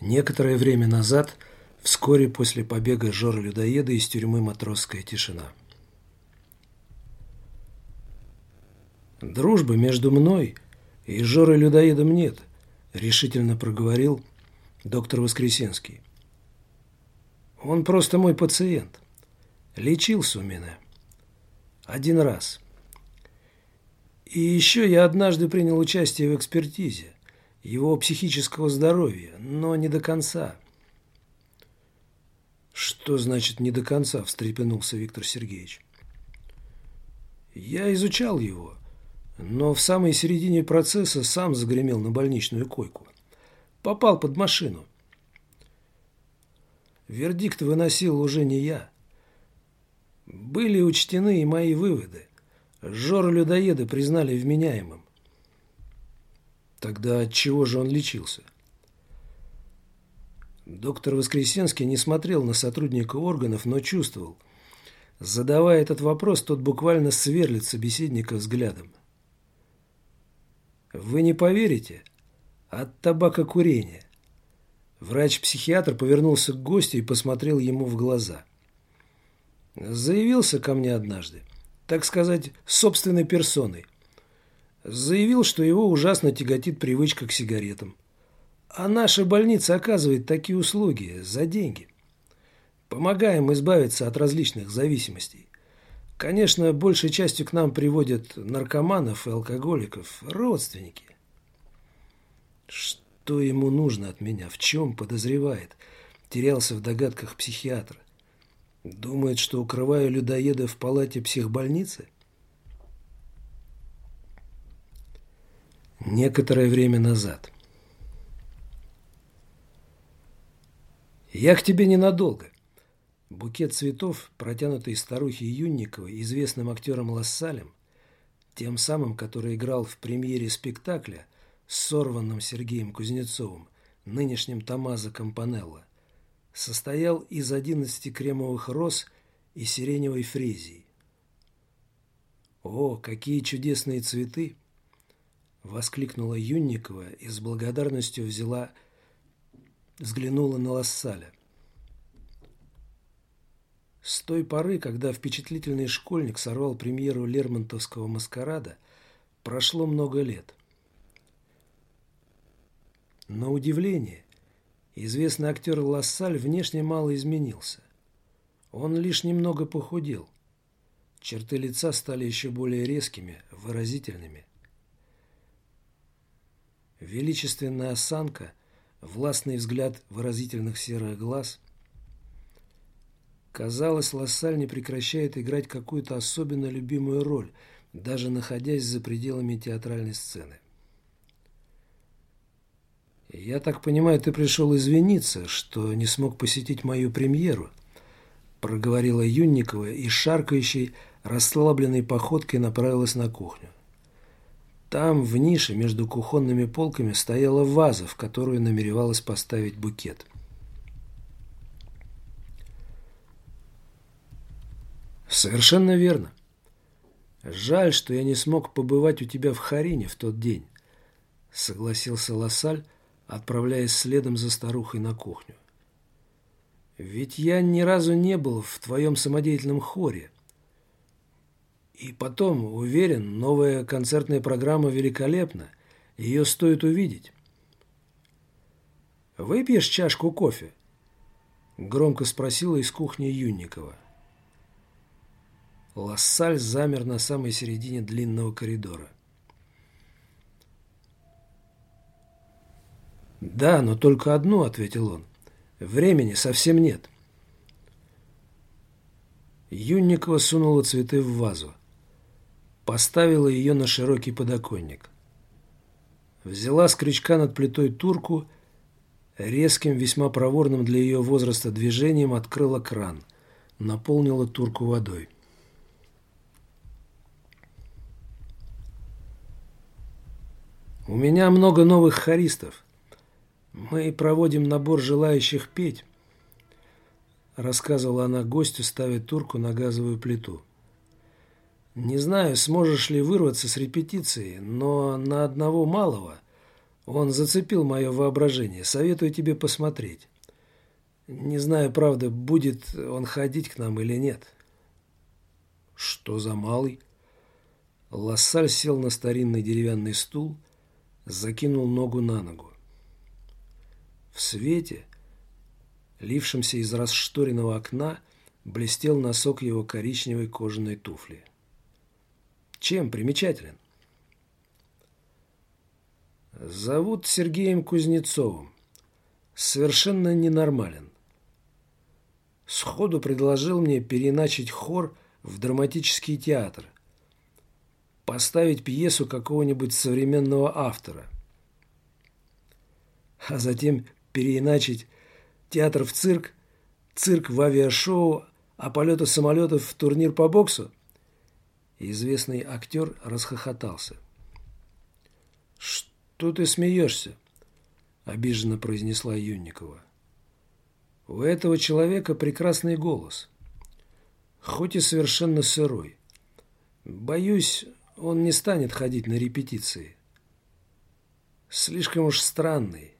Некоторое время назад, вскоре после побега Жора-людоеда из тюрьмы «Матросская тишина». «Дружбы между мной и Жорой-людоедом нет», – решительно проговорил доктор Воскресенский. «Он просто мой пациент. Лечился у меня. Один раз. И еще я однажды принял участие в экспертизе его психического здоровья, но не до конца. «Что значит «не до конца»?» – встрепенулся Виктор Сергеевич. «Я изучал его, но в самой середине процесса сам загремел на больничную койку. Попал под машину. Вердикт выносил уже не я. Были учтены и мои выводы. Жора-людоеда признали вменяемым. Тогда от чего же он лечился? Доктор Воскресенский не смотрел на сотрудника органов, но чувствовал. Задавая этот вопрос, тот буквально сверлит собеседника взглядом. Вы не поверите? От табакокурения. Врач-психиатр повернулся к гостю и посмотрел ему в глаза. Заявился ко мне однажды, так сказать, собственной персоной. Заявил, что его ужасно тяготит привычка к сигаретам. А наша больница оказывает такие услуги за деньги. Помогаем избавиться от различных зависимостей. Конечно, большей частью к нам приводят наркоманов и алкоголиков, родственники. Что ему нужно от меня? В чем подозревает? Терялся в догадках психиатр. Думает, что укрываю людоеда в палате психбольницы? Некоторое время назад. Я к тебе ненадолго. Букет цветов, протянутый старухе Юнниковой, известным актером Лассалем, тем самым, который играл в премьере спектакля сорванным Сергеем Кузнецовым, нынешним Томазо Кампанелло, состоял из 11 кремовых роз и сиреневой фрезии. О, какие чудесные цветы! Воскликнула Юнникова и с благодарностью взяла, взглянула на Лассаля. С той поры, когда впечатлительный школьник сорвал премьеру Лермонтовского «Маскарада», прошло много лет. На удивление, известный актер Лассаль внешне мало изменился. Он лишь немного похудел. Черты лица стали еще более резкими, выразительными. Величественная осанка, властный взгляд выразительных серых глаз. Казалось, Лассаль не прекращает играть какую-то особенно любимую роль, даже находясь за пределами театральной сцены. «Я так понимаю, ты пришел извиниться, что не смог посетить мою премьеру», проговорила Юнникова и шаркающей, расслабленной походкой направилась на кухню. Там, в нише между кухонными полками, стояла ваза, в которую намеревалась поставить букет. Совершенно верно. Жаль, что я не смог побывать у тебя в Харине в тот день, согласился Лассаль, отправляясь следом за старухой на кухню. Ведь я ни разу не был в твоем самодеятельном хоре. И потом, уверен, новая концертная программа великолепна. Ее стоит увидеть. «Выпьешь чашку кофе?» Громко спросила из кухни Юнникова. Лассаль замер на самой середине длинного коридора. «Да, но только одну», — ответил он. «Времени совсем нет». Юнникова сунула цветы в вазу поставила ее на широкий подоконник. Взяла с крючка над плитой турку, резким, весьма проворным для ее возраста движением открыла кран, наполнила турку водой. У меня много новых хористов. Мы проводим набор желающих петь, рассказывала она гостю, ставя турку на газовую плиту. Не знаю, сможешь ли вырваться с репетиции, но на одного малого он зацепил мое воображение. Советую тебе посмотреть. Не знаю, правда, будет он ходить к нам или нет. Что за малый? Лассаль сел на старинный деревянный стул, закинул ногу на ногу. В свете, лившемся из расшторенного окна, блестел носок его коричневой кожаной туфли. Чем примечателен? Зовут Сергеем Кузнецовым. Совершенно ненормален. Сходу предложил мне переначить хор в драматический театр. Поставить пьесу какого-нибудь современного автора. А затем переиначить театр в цирк, цирк в авиашоу, а полеты самолетов в турнир по боксу? Известный актер расхохотался. «Что ты смеешься?» – обиженно произнесла Юнникова. «У этого человека прекрасный голос, хоть и совершенно сырой. Боюсь, он не станет ходить на репетиции. Слишком уж странный,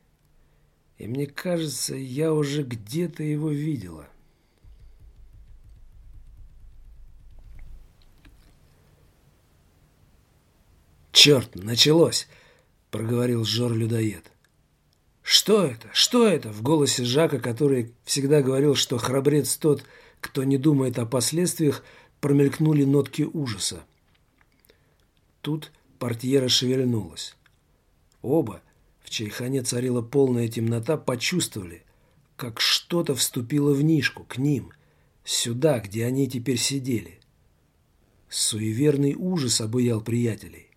и мне кажется, я уже где-то его видела». «Черт, началось!» – проговорил Жор-людоед. «Что это? Что это?» – в голосе Жака, который всегда говорил, что храбрец тот, кто не думает о последствиях, промелькнули нотки ужаса. Тут портьера шевельнулась. Оба, чайхане царила полная темнота, почувствовали, как что-то вступило в нишку, к ним, сюда, где они теперь сидели. Суеверный ужас обуял приятелей.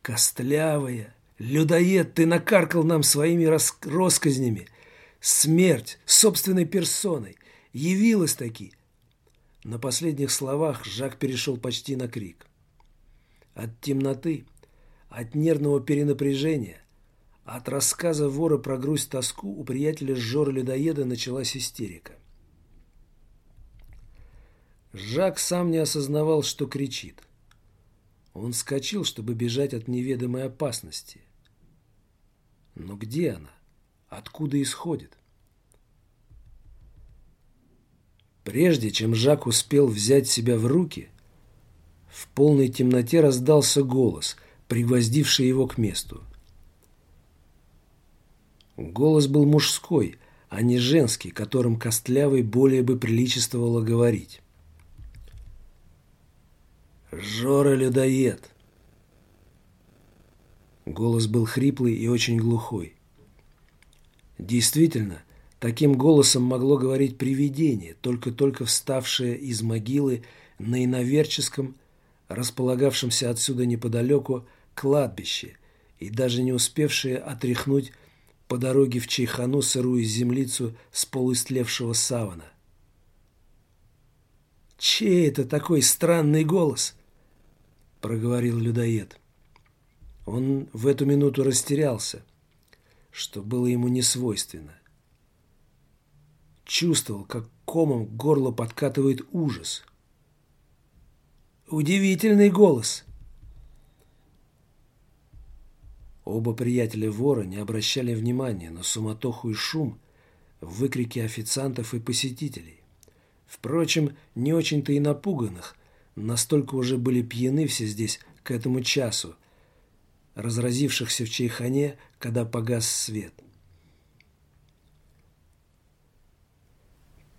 Костлявая, людоед, ты накаркал нам своими росказнями. Смерть собственной персоной. Явилась таки. На последних словах Жак перешел почти на крик. От темноты, от нервного перенапряжения, от рассказа вора про грусть тоску у приятеля Жора-людоеда началась истерика. Жак сам не осознавал, что кричит – он вскочил, чтобы бежать от неведомой опасности. Но где она? Откуда исходит? Прежде чем Жак успел взять себя в руки, в полной темноте раздался голос, пригвоздивший его к месту. Голос был мужской, а не женский, которым Костлявой более бы приличествовало говорить. Жора-людоед!» Голос был хриплый и очень глухой. Действительно, таким голосом могло говорить привидение, только-только вставшее из могилы на иноверческом, располагавшемся отсюда неподалеку, кладбище, и даже не успевшее отряхнуть по дороге в Чайхану сырую землицу с полуистлевшего савана. «Чей это такой странный голос?» проговорил людоед. Он в эту минуту растерялся, что было ему не свойственно. Чувствовал, как комом горло подкатывает ужас. «Удивительный голос!» Оба приятеля вора не обращали внимания на суматоху и шум, выкрики официантов и посетителей. Впрочем, не очень-то и напуганных, Настолько уже были пьяны все здесь к этому часу, разразившихся в чайхане, когда погас свет.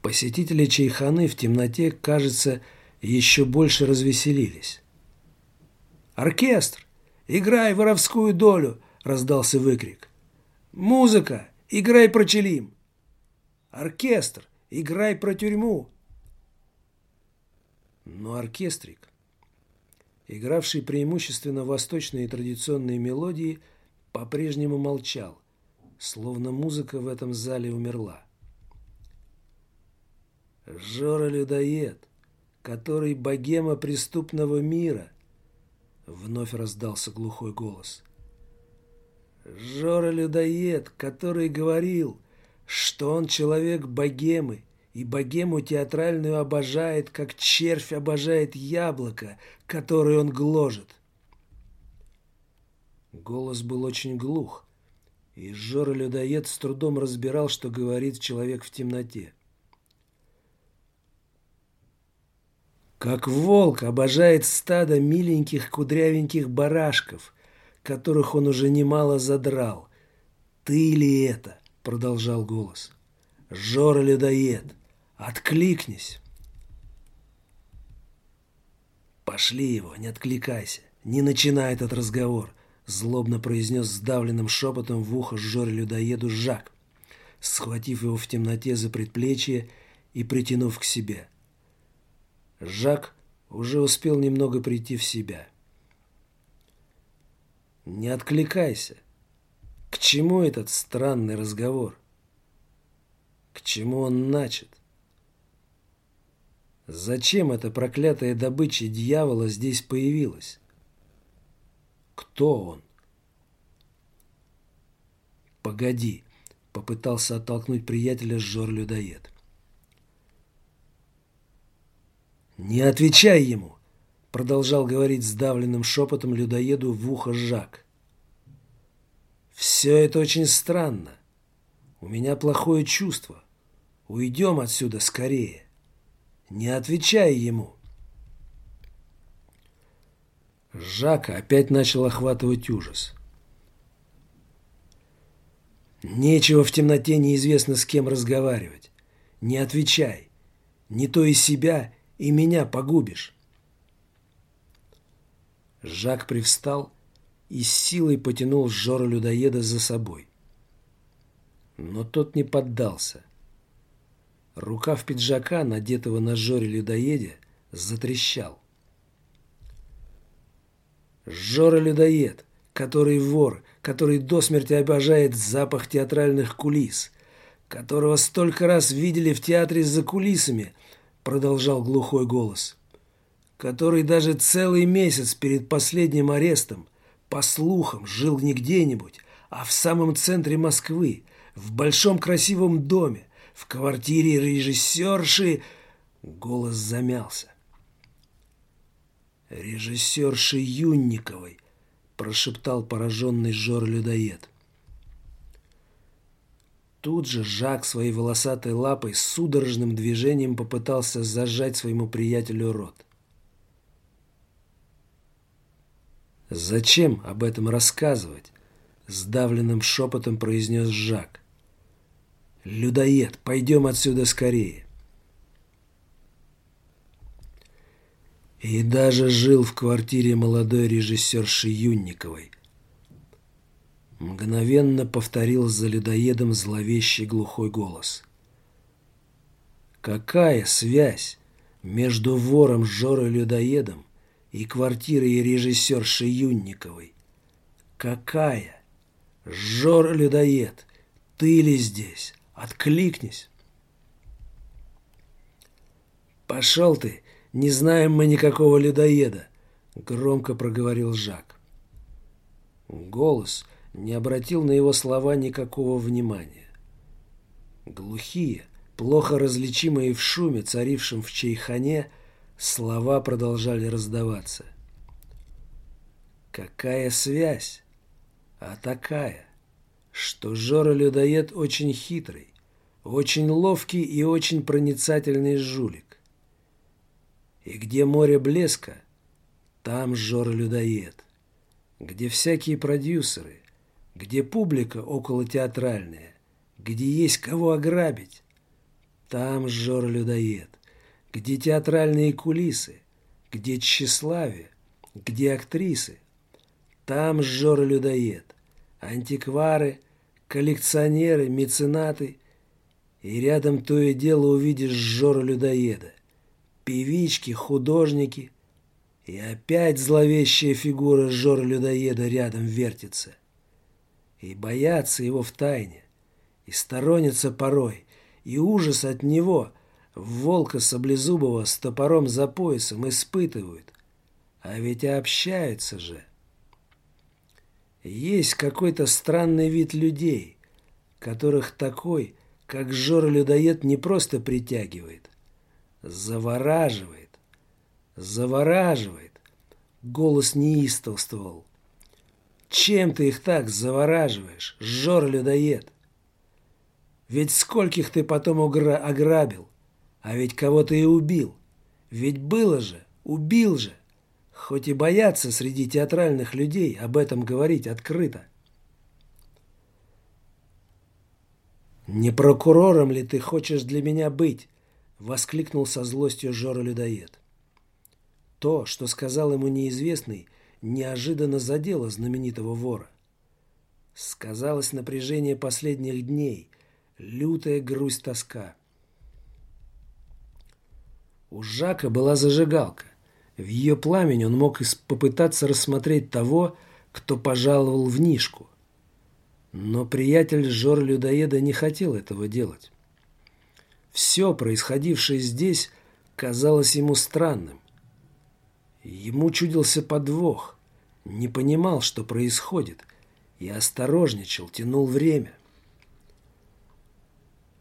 Посетители чайханы в темноте, кажется, еще больше развеселились. «Оркестр! Играй воровскую долю!» – раздался выкрик. «Музыка! Играй про Челим!» «Оркестр! Играй про тюрьму!» Но оркестрик, игравший преимущественно восточные традиционные мелодии, по-прежнему молчал, словно музыка в этом зале умерла. «Жора-людоед, который богема преступного мира!» Вновь раздался глухой голос. Жора-людоед, который говорил, что он человек богемы, и богему театральную обожает, как червь обожает яблоко, которое он гложет. Голос был очень глух, и Жора-людоед с трудом разбирал, что говорит человек в темноте. Как волк обожает стадо миленьких кудрявеньких барашков, которых он уже немало задрал. «Ты ли это?» — продолжал голос. «Жора-людоед, откликнись!» «Пошли его, не откликайся, не начинай этот разговор», — злобно произнес сдавленным шепотом в ухо Жоре-людоеду Жак, схватив его в темноте за предплечье и притянув к себе. Жак уже успел немного прийти в себя. Не откликайся. К чему этот странный разговор? К чему он начат? Зачем эта проклятая добыча дьявола здесь появилась? Кто он? Погоди, попытался оттолкнуть приятеля Жор-людоед. Не отвечай ему! продолжал говорить сдавленным шепотом людоеду в ухо Жак. «Все это очень странно. У меня плохое чувство. Уйдем отсюда скорее. Не отвечай ему». Жака опять начал охватывать ужас. «Нечего в темноте неизвестно с кем разговаривать. Не отвечай. Не то и себя, и меня погубишь». Жак привстал и силой потянул Жора-людоеда за собой. Но тот не поддался. Рукав пиджака, надетого на Жоре-людоеде, затрещал. Жора-людоед, который вор, который до смерти обожает запах театральных кулис, которого столько раз видели в театре за кулисами, продолжал глухой голос который даже целый месяц перед последним арестом, по слухам, жил не где-нибудь, а в самом центре Москвы, в большом красивом доме, в квартире режиссерши... Голос замялся. «Режиссерши Юнниковой», — прошептал пораженный Жор-людоед. Тут же Жак своей волосатой лапой с судорожным движением попытался зажать своему приятелю рот. «Зачем об этом рассказывать?» — сдавленным шепотом произнес Жак. «Людоед, пойдем отсюда скорее!» И даже жил в квартире молодой режиссерши Юнниковой. Мгновенно повторил за людоедом зловещий глухой голос. Какая связь между вором Жорой-людоедом и квартирой режиссерши Юнниковой. Какая? Жор-людоед, ты ли здесь? Откликнись. Пошел ты, не знаем мы никакого людоеда, громко проговорил Жак. Голос не обратил на его слова никакого внимания. Глухие, плохо различимые в шуме, царившем в чайхане, Слова продолжали раздаваться. Какая связь? А такая, что Жора-людоед очень хитрый, очень ловкий и очень проницательный жулик. И где море блеска, там Жора-людоед. Где всякие продюсеры, где публика около театральная, где есть кого ограбить, там Жора-людоед где театральные кулисы, где тщеславие, где актрисы. Там Жора-людоед, антиквары, коллекционеры, меценаты. И рядом то и дело увидишь Жора-людоеда, певички, художники. И опять зловещая фигура Жора-людоеда рядом вертится. И боятся его в тайне, и сторонятся порой, и ужас от него — Волка Саблезубого с топором за поясом испытывают. А ведь общаются же. Есть какой-то странный вид людей, которых такой, как Жора-людоед, не просто притягивает, завораживает, завораживает. Голос неистовствовал. Чем ты их так завораживаешь, Жора-людоед? Ведь скольких ты потом ограбил, а ведь кого-то и убил. Ведь было же, убил же. Хоть и боятся среди театральных людей об этом говорить открыто. «Не прокурором ли ты хочешь для меня быть?» — воскликнул со злостью Жора-людоед. То, что сказал ему неизвестный, неожиданно задело знаменитого вора. Сказалось напряжение последних дней, лютая грусть-тоска. У Жака была зажигалка. В ее пламени он мог попытаться рассмотреть того, кто пожаловал в Нишку. Но приятель Жор-людоеда не хотел этого делать. Все происходившее здесь казалось ему странным. Ему чудился подвох, не понимал, что происходит, и осторожничал, тянул время.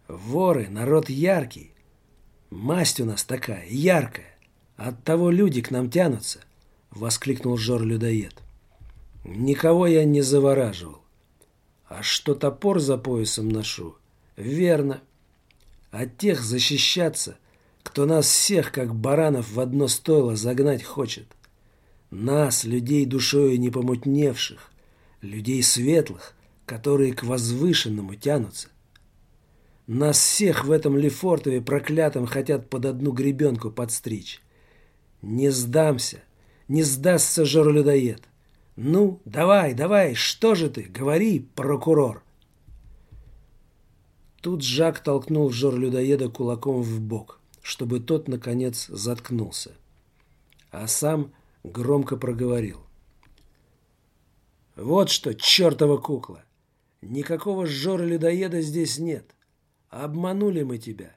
Воры — народ яркий, масть у нас такая, яркая. «Оттого люди к нам тянутся», — воскликнул Жор-людоед. «Никого я не завораживал. А что топор за поясом ношу? Верно. От тех защищаться, кто нас всех, как баранов, в одно стойло загнать хочет. Нас, людей душою не помутневших, людей светлых, которые к возвышенному тянутся. Нас всех в этом Лефортове проклятом хотят под одну гребенку подстричь. Не сдамся, не сдастся жоролюдоед. Ну, давай, давай, что же ты, говори, прокурор. Тут Жак толкнул жор-людоеда кулаком в бок, чтобы тот, наконец, заткнулся. А сам громко проговорил. «Вот что, чертова кукла! Никакого жора-людоеда здесь нет. Обманули мы тебя.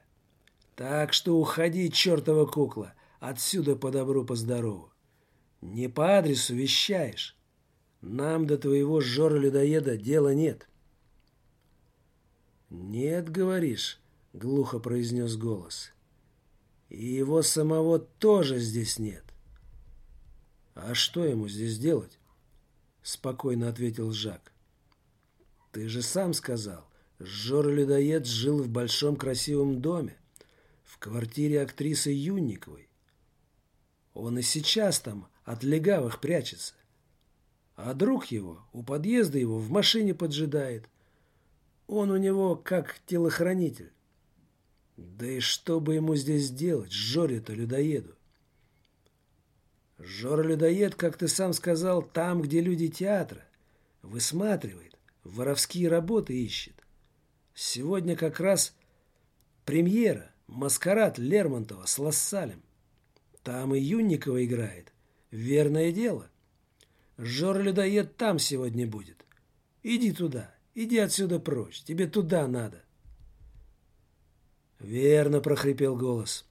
Так что уходи, чертова кукла, Отсюда по добру, по здорову. Не по адресу вещаешь. Нам до твоего жора-людоеда дела нет. Нет, говоришь, глухо произнес голос. И его самого тоже здесь нет. А что ему здесь делать? Спокойно ответил Жак. Ты же сам сказал, Жора-людоед жил в большом красивом доме, в квартире актрисы Юнниковой. Он и сейчас там от легавых прячется. А друг его у подъезда его в машине поджидает. Он у него как телохранитель. Да и что бы ему здесь делать, Жоре-то людоеду? Жора-людоед, как ты сам сказал, там, где люди театра. Высматривает, воровские работы ищет. Сегодня как раз премьера, маскарад Лермонтова с Лассалем. Там и Юнникова играет. Верное дело. Жор-людоед там сегодня будет. Иди туда, иди отсюда прочь. Тебе туда надо. Верно, прохрипел голос.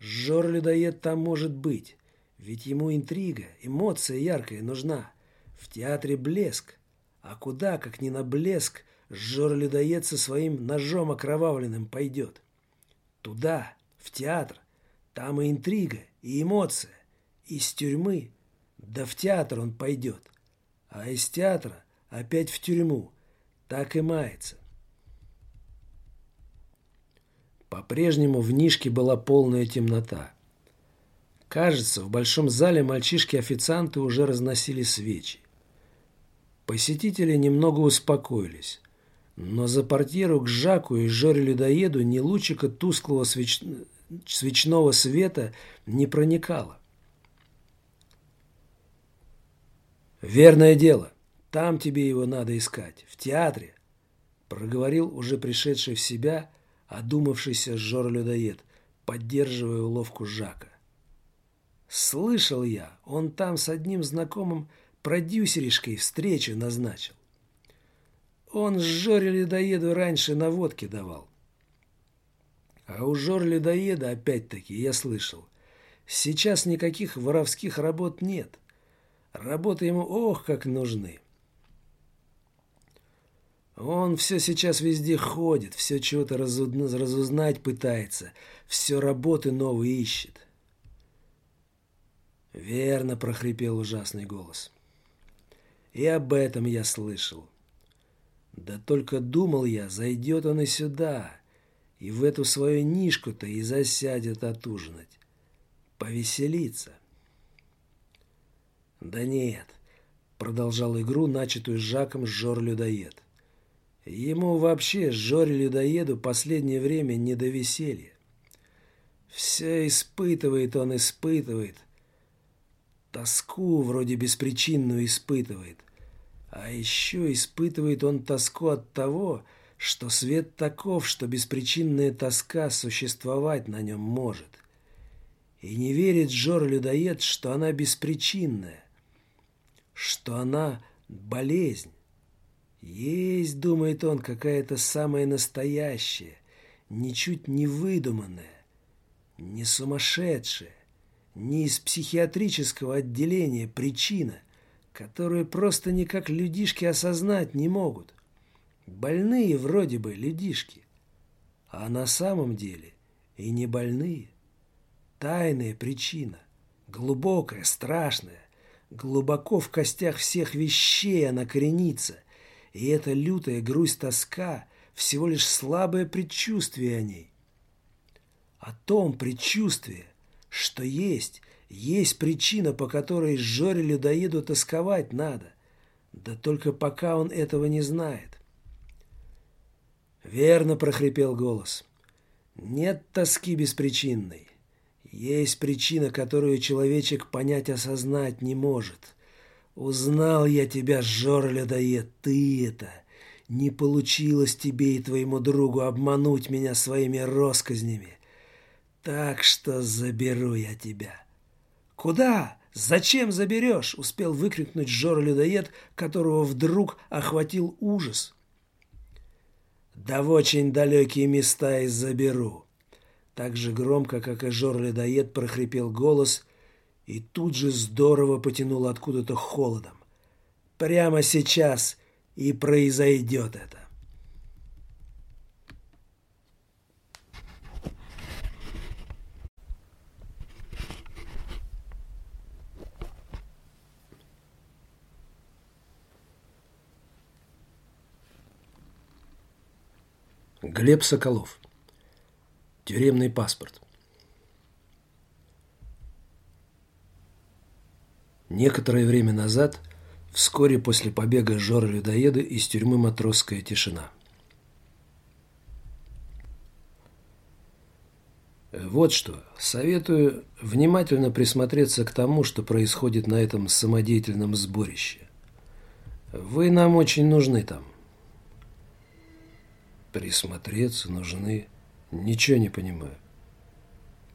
Жор-людоед там может быть. Ведь ему интрига, эмоция яркая нужна. В театре блеск. А куда, как ни на блеск, Жор-людоед со своим ножом окровавленным пойдет? Туда, в театр. Там и интрига, и эмоция. Из тюрьмы, да в театр он пойдет. А из театра опять в тюрьму. Так и мается. По-прежнему в Нишке была полная темнота. Кажется, в большом зале мальчишки-официанты уже разносили свечи. Посетители немного успокоились. Но за портьеру к Жаку и Жоре-людоеду ни лучика тусклого свеч свечного света не проникало. «Верное дело. Там тебе его надо искать. В театре», — проговорил уже пришедший в себя, одумавшийся Жор-людоед, поддерживая уловку Жака. «Слышал я, он там с одним знакомым продюсеришкой встречу назначил. Он с Жоре-людоеду раньше на водке давал. А у Жор-людоеда, опять-таки, я слышал, сейчас никаких воровских работ нет. Работы ему ох как нужны. Он все сейчас везде ходит, все чего-то разузнать пытается, все работы новые ищет. Верно, прохрипел ужасный голос. И об этом я слышал. Да только думал я, зайдет он и сюда, и в эту свою нишку-то и засядет отужинать. Повеселиться. Да нет, продолжал игру, начатую Жаком Жор-людоед. Ему вообще, Жоре-людоеду, последнее время не до веселья. Все испытывает он, испытывает. Тоску вроде беспричинную испытывает. А еще испытывает он тоску от того, что свет таков, что беспричинная тоска существовать на нем может. И не верит Жор-людоед, что она беспричинная, что она болезнь. Есть, думает он, какая-то самая настоящая, ничуть не выдуманная, не сумасшедшая, не из психиатрического отделения причина, которую просто никак людишки осознать не могут. Больные вроде бы людишки, а на самом деле и не больные. Тайная причина, глубокая, страшная, глубоко в костях всех вещей она коренится, и эта лютая грусть-тоска всего лишь слабое предчувствие о ней. О том предчувствии, что есть, есть причина, по которой Жоре-людоеду тосковать надо. Да только пока он этого не знает. Верно прохрипел голос. Нет тоски беспричинной. Есть причина, которую человечек понять, осознать не может. Узнал я тебя, Жор-людоед, ты это. Не получилось тебе и твоему другу обмануть меня своими росказнями. Так что заберу я тебя. Куда? Зачем заберешь? Успел выкрикнуть Жор-людоед, которого вдруг охватил ужас. Да в очень далекие места и заберу. Так же громко, как и Жор-людоед, прохрипел голос — и тут же здорово потянуло откуда-то холодом. Прямо сейчас и произойдет это. Глеб Соколов. Тюремный паспорт. Некоторое время назад, вскоре после побега Жора-людоеда из тюрьмы «Матросская тишина». Вот что. Советую внимательно присмотреться к тому, что происходит на этом самодеятельном сборище. Вы нам очень нужны там. Присмотреться нужны. Ничего не понимаю.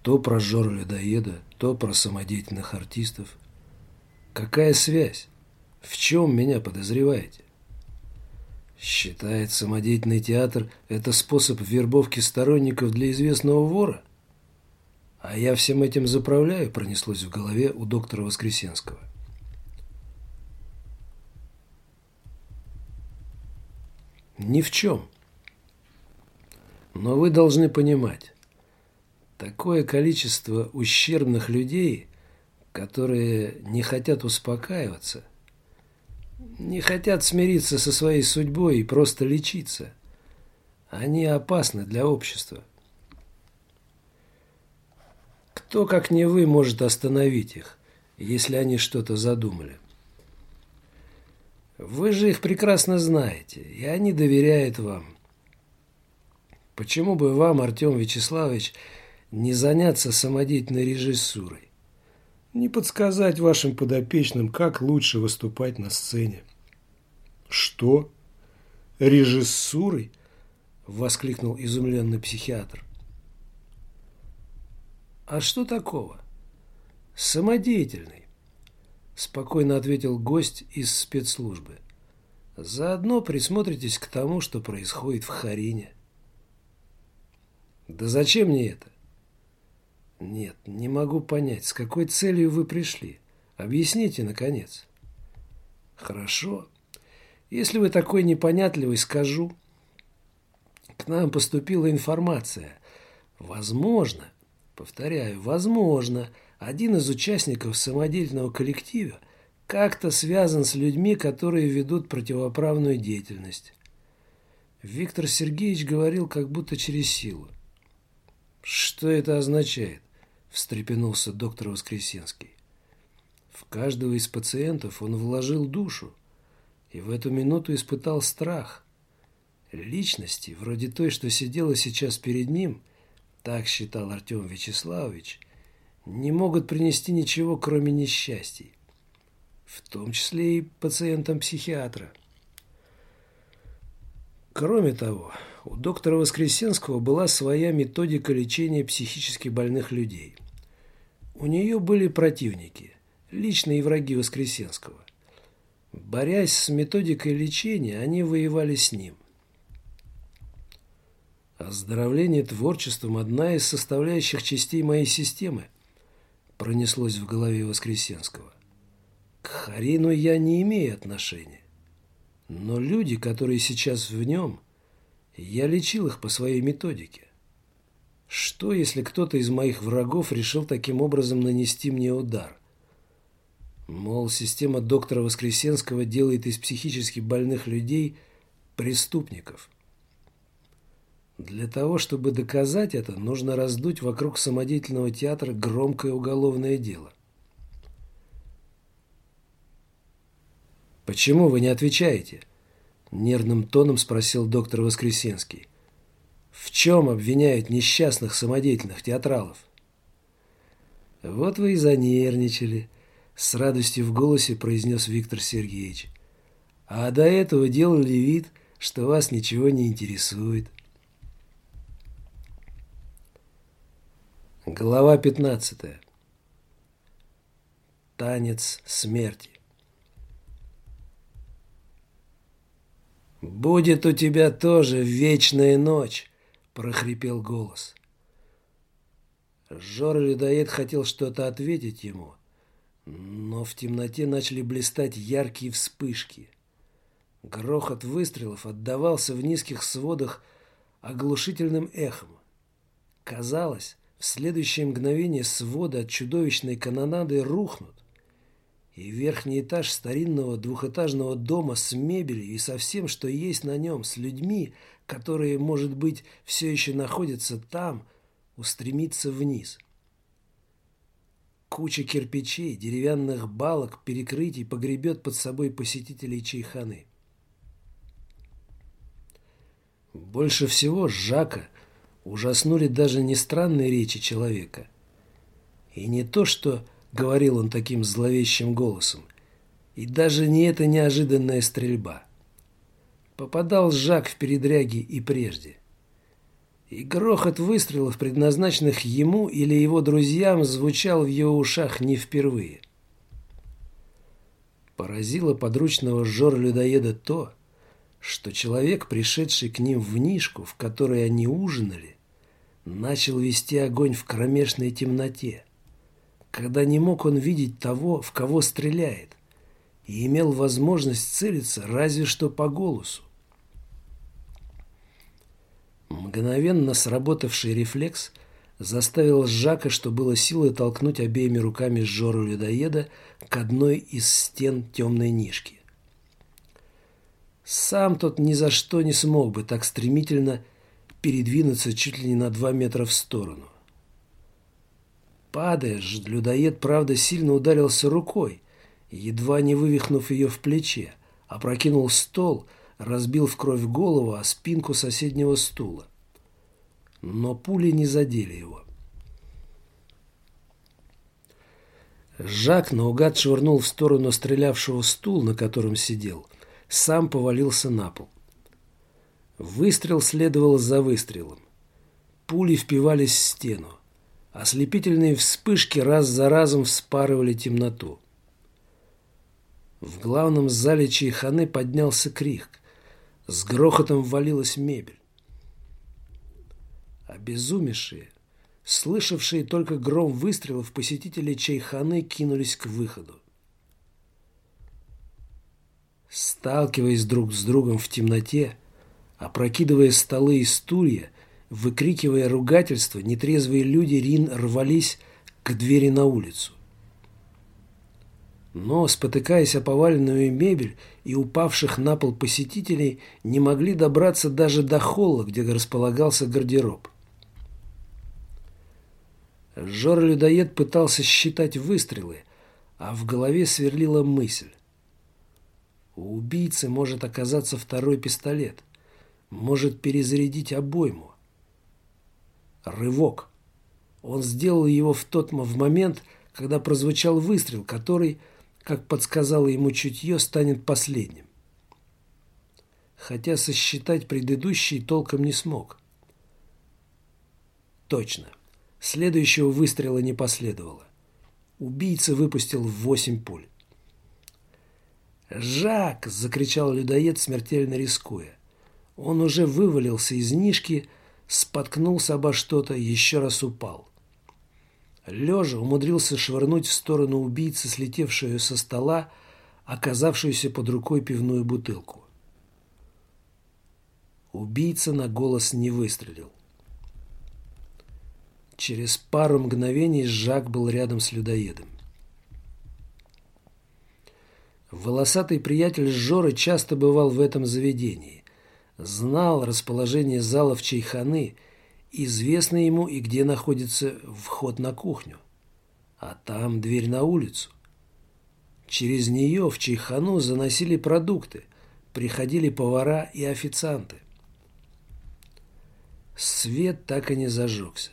То про Жора Людоеда, то про самодеятельных артистов – Какая связь? В чем меня подозреваете? Считает самодеятельный театр – это способ вербовки сторонников для известного вора? А я всем этим заправляю, пронеслось в голове у доктора Воскресенского. Ни в чем. Но вы должны понимать, такое количество ущербных людей которые не хотят успокаиваться, не хотят смириться со своей судьбой и просто лечиться. Они опасны для общества. Кто, как не вы, может остановить их, если они что-то задумали? Вы же их прекрасно знаете, и они доверяют вам. Почему бы вам, Артем Вячеславович, не заняться самодеятельной режиссурой? не подсказать вашим подопечным, как лучше выступать на сцене. Что? Режиссурой? Воскликнул изумленный психиатр. А что такого? Самодеятельный. Спокойно ответил гость из спецслужбы. Заодно присмотритесь к тому, что происходит в Харине. Да зачем мне это? Нет, не могу понять, с какой целью вы пришли. Объясните, наконец. Хорошо. Если вы такой непонятливый, скажу. К нам поступила информация. Возможно, повторяю, возможно, один из участников самодеятельного коллектива как-то связан с людьми, которые ведут противоправную деятельность. Виктор Сергеевич говорил как будто через силу. «Что это означает?» – встрепенулся доктор Воскресенский. В каждого из пациентов он вложил душу и в эту минуту испытал страх. Личности, вроде той, что сидела сейчас перед ним, так считал Артем Вячеславович, не могут принести ничего, кроме несчастий, в том числе и пациентам психиатра. Кроме того, у доктора Воскресенского была своя методика лечения психически больных людей. У нее были противники, личные враги Воскресенского. Борясь с методикой лечения, они воевали с ним. Оздоровление творчеством – одна из составляющих частей моей системы, пронеслось в голове Воскресенского. К Харину я не имею отношения. Но люди, которые сейчас в нем, я лечил их по своей методике. Что, если кто-то из моих врагов решил таким образом нанести мне удар? Мол, система доктора Воскресенского делает из психически больных людей преступников. Для того, чтобы доказать это, нужно раздуть вокруг самодеятельного театра громкое уголовное дело. «Почему вы не отвечаете?» – нервным тоном спросил доктор Воскресенский. «В чем обвиняют несчастных самодеятельных театралов?» «Вот вы и занервничали», – с радостью в голосе произнес Виктор Сергеевич. «А до этого делали вид, что вас ничего не интересует». Глава пятнадцатая. Танец смерти. «Будет у тебя тоже вечная ночь!» – прохрипел голос. Жор-людоед хотел что-то ответить ему, но в темноте начали блистать яркие вспышки. Грохот выстрелов отдавался в низких сводах оглушительным эхом. Казалось, в следующее мгновение своды от чудовищной канонады рухнут, и верхний этаж старинного двухэтажного дома с мебелью и со всем, что есть на нем, с людьми, которые, может быть, все еще находятся там, устремится вниз. Куча кирпичей, деревянных балок, перекрытий погребет под собой посетителей чайханы. Больше всего Жака ужаснули даже не странные речи человека. И не то, что — говорил он таким зловещим голосом. И даже не эта неожиданная стрельба. Попадал Жак в передряги и прежде. И грохот выстрелов, предназначенных ему или его друзьям, звучал в его ушах не впервые. Поразило подручного жор-людоеда то, что человек, пришедший к ним в нишку, в которой они ужинали, начал вести огонь в кромешной темноте когда не мог он видеть того, в кого стреляет, и имел возможность целиться разве что по голосу. Мгновенно сработавший рефлекс заставил Жака, что было силой, толкнуть обеими руками Жору людоеда к одной из стен темной нишки. Сам тот ни за что не смог бы так стремительно передвинуться чуть ли не на два метра в сторону. Падая, людоед, правда, сильно ударился рукой, едва не вывихнув ее в плече, опрокинул стол, разбил в кровь голову о спинку соседнего стула. Но пули не задели его. Жак наугад швырнул в сторону стрелявшего стул, на котором сидел, сам повалился на пол. Выстрел следовал за выстрелом. Пули впивались в стену. Ослепительные вспышки раз за разом вспарывали темноту. В главном зале чайханы поднялся крик. С грохотом ввалилась мебель. Обезумевшие, слышавшие только гром выстрелов, посетители чайханы кинулись к выходу. Сталкиваясь друг с другом в темноте, опрокидывая столы и стулья, выкрикивая ругательства, нетрезвые люди Рин рвались к двери на улицу. Но, спотыкаясь о поваленную мебель и упавших на пол посетителей, не могли добраться даже до холла, где располагался гардероб. Жора-людоед пытался считать выстрелы, а в голове сверлила мысль. У убийцы может оказаться второй пистолет, может перезарядить обойму. Рывок. Он сделал его в тот в момент, когда прозвучал выстрел, который, как подсказало ему чутье, станет последним. Хотя сосчитать предыдущий толком не смог. Точно. Следующего выстрела не последовало. Убийца выпустил восемь пуль. «Жак!» – закричал людоед, смертельно рискуя. Он уже вывалился из нишки, споткнулся обо что-то, еще раз упал. Лежа умудрился швырнуть в сторону убийцы, слетевшую со стола, оказавшуюся под рукой пивную бутылку. Убийца на голос не выстрелил. Через пару мгновений Жак был рядом с людоедом. Волосатый приятель Жоры часто бывал в этом заведении. Знал расположение залов чайханы, известно ему и где находится вход на кухню. А там дверь на улицу. Через нее в чайхану заносили продукты, приходили повара и официанты. Свет так и не зажегся.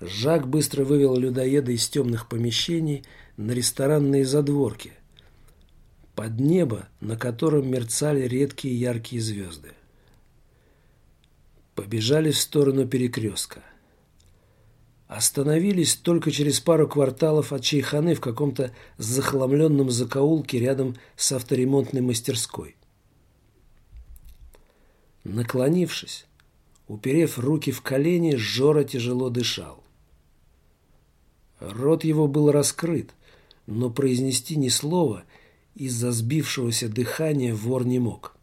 Жак быстро вывел людоеда из темных помещений на ресторанные задворки, под небо, на котором мерцали редкие яркие звезды. Побежали в сторону перекрестка. Остановились только через пару кварталов от Чайханы в каком-то захламленном закоулке рядом с авторемонтной мастерской. Наклонившись, уперев руки в колени, Жора тяжело дышал. Рот его был раскрыт, но произнести ни слова из-за сбившегося дыхания вор не мог.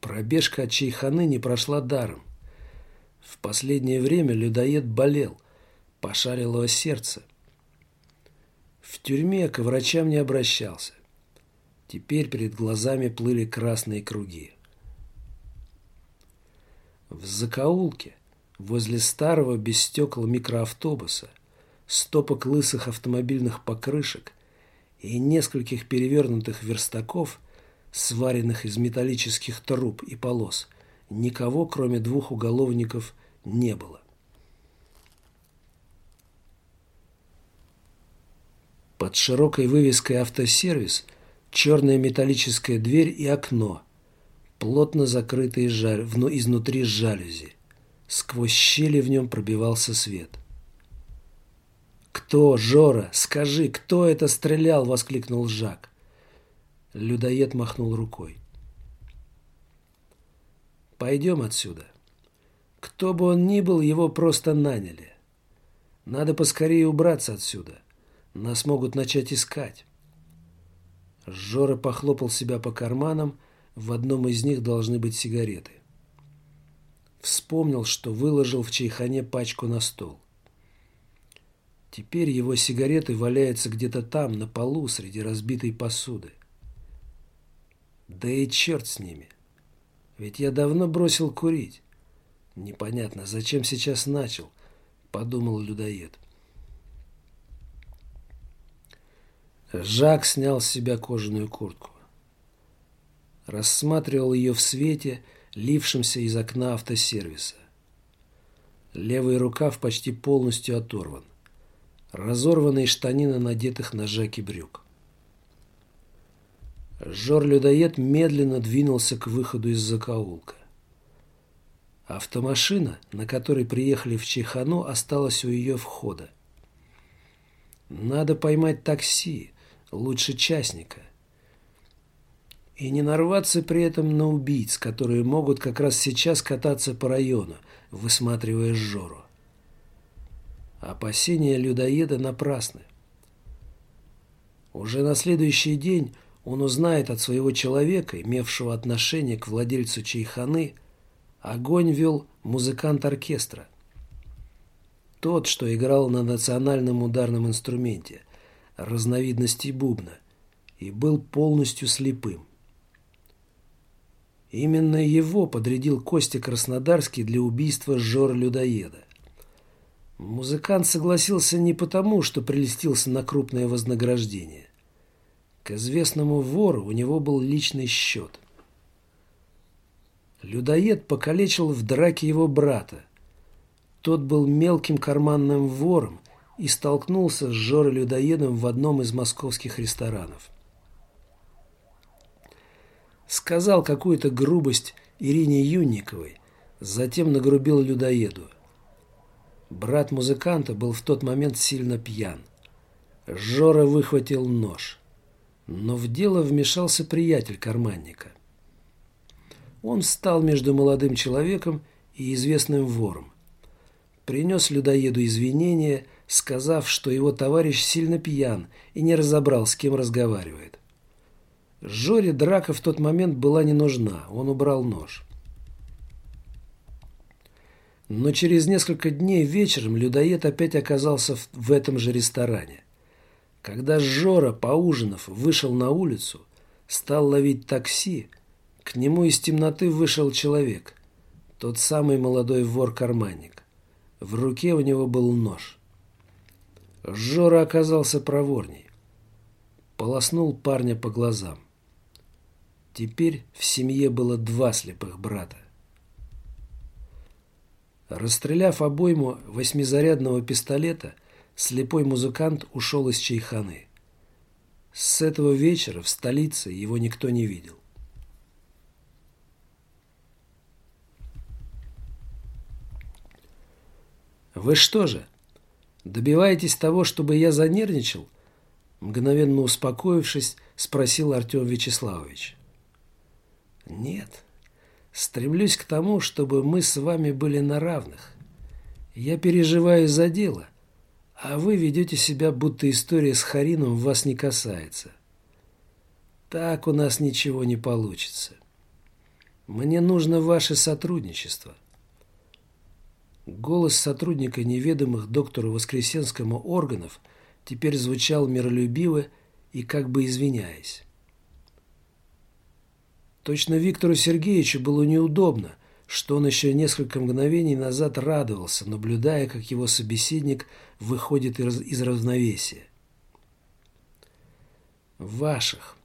Пробежка от Чайханы не прошла даром. В последнее время людоед болел, пошарило сердце. В тюрьме к врачам не обращался. Теперь перед глазами плыли красные круги. В закоулке – Возле старого без стекол микроавтобуса, стопок лысых автомобильных покрышек и нескольких перевернутых верстаков, сваренных из металлических труб и полос, никого, кроме двух уголовников, не было. Под широкой вывеской «Автосервис» черная металлическая дверь и окно, плотно закрытые жаль... изнутри жалюзи. Сквозь щели в нем пробивался свет. «Кто, Жора? Скажи, кто это стрелял?» — воскликнул Жак. Людоед махнул рукой. «Пойдем отсюда. Кто бы он ни был, его просто наняли. Надо поскорее убраться отсюда. Нас могут начать искать». Жора похлопал себя по карманам, в одном из них должны быть сигареты. Вспомнил, что выложил в чайхане пачку на стол. Теперь его сигареты валяются где-то там, на полу, среди разбитой посуды. Да и черт с ними. Ведь я давно бросил курить. Непонятно, зачем сейчас начал, подумал людоед. Жак снял с себя кожаную куртку. Рассматривал ее в свете лившимся из окна автосервиса. Левый рукав почти полностью оторван. Разорванные штанины надетых на Жаке брюк. Жор-людоед медленно двинулся к выходу из закоулка. Автомашина, на которой приехали в Чехану, осталась у ее входа. Надо поймать такси, лучше частника – и не нарваться при этом на убийц, которые могут как раз сейчас кататься по району, высматривая Жору. Опасения людоеда напрасны. Уже на следующий день он узнает от своего человека, имевшего отношение к владельцу чайханы, огонь вел музыкант оркестра. Тот, что играл на национальном ударном инструменте, разновидности бубна, и был полностью слепым. Именно его подрядил Костя Краснодарский для убийства Жора-людоеда. Музыкант согласился не потому, что прелестился на крупное вознаграждение. К известному вору у него был личный счет. Людоед покалечил в драке его брата. Тот был мелким карманным вором и столкнулся с Жорой-людоедом в одном из московских ресторанов. Сказал какую-то грубость Ирине Юнниковой, затем нагрубил людоеду. Брат музыканта был в тот момент сильно пьян. Жора выхватил нож. Но в дело вмешался приятель карманника. Он встал между молодым человеком и известным вором. Принес людоеду извинения, сказав, что его товарищ сильно пьян и не разобрал, с кем разговаривает. Жоре драка в тот момент была не нужна, он убрал нож. Но через несколько дней вечером людоед опять оказался в, этом же ресторане. Когда Жора, поужинав, вышел на улицу, стал ловить такси, к нему из темноты вышел человек, тот самый молодой вор-карманник. В руке у него был нож. Жора оказался проворней. Полоснул парня по глазам. Теперь в семье было два слепых брата. Расстреляв обойму восьмизарядного пистолета, слепой музыкант ушел из чайханы. С этого вечера в столице его никто не видел. «Вы что же, добиваетесь того, чтобы я занервничал?» Мгновенно успокоившись, спросил Артем Вячеславович. «Нет, Стремлюсь к тому, чтобы мы с вами были на равных. Я переживаю за дело, а вы ведете себя, будто история с Харином вас не касается. Так у нас ничего не получится. Мне нужно ваше сотрудничество. Голос сотрудника неведомых доктору Воскресенскому органов теперь звучал миролюбиво и как бы извиняясь. Точно Виктору Сергеевичу было неудобно, что он еще несколько мгновений назад радовался, наблюдая, как его собеседник выходит из, из равновесия. «Ваших.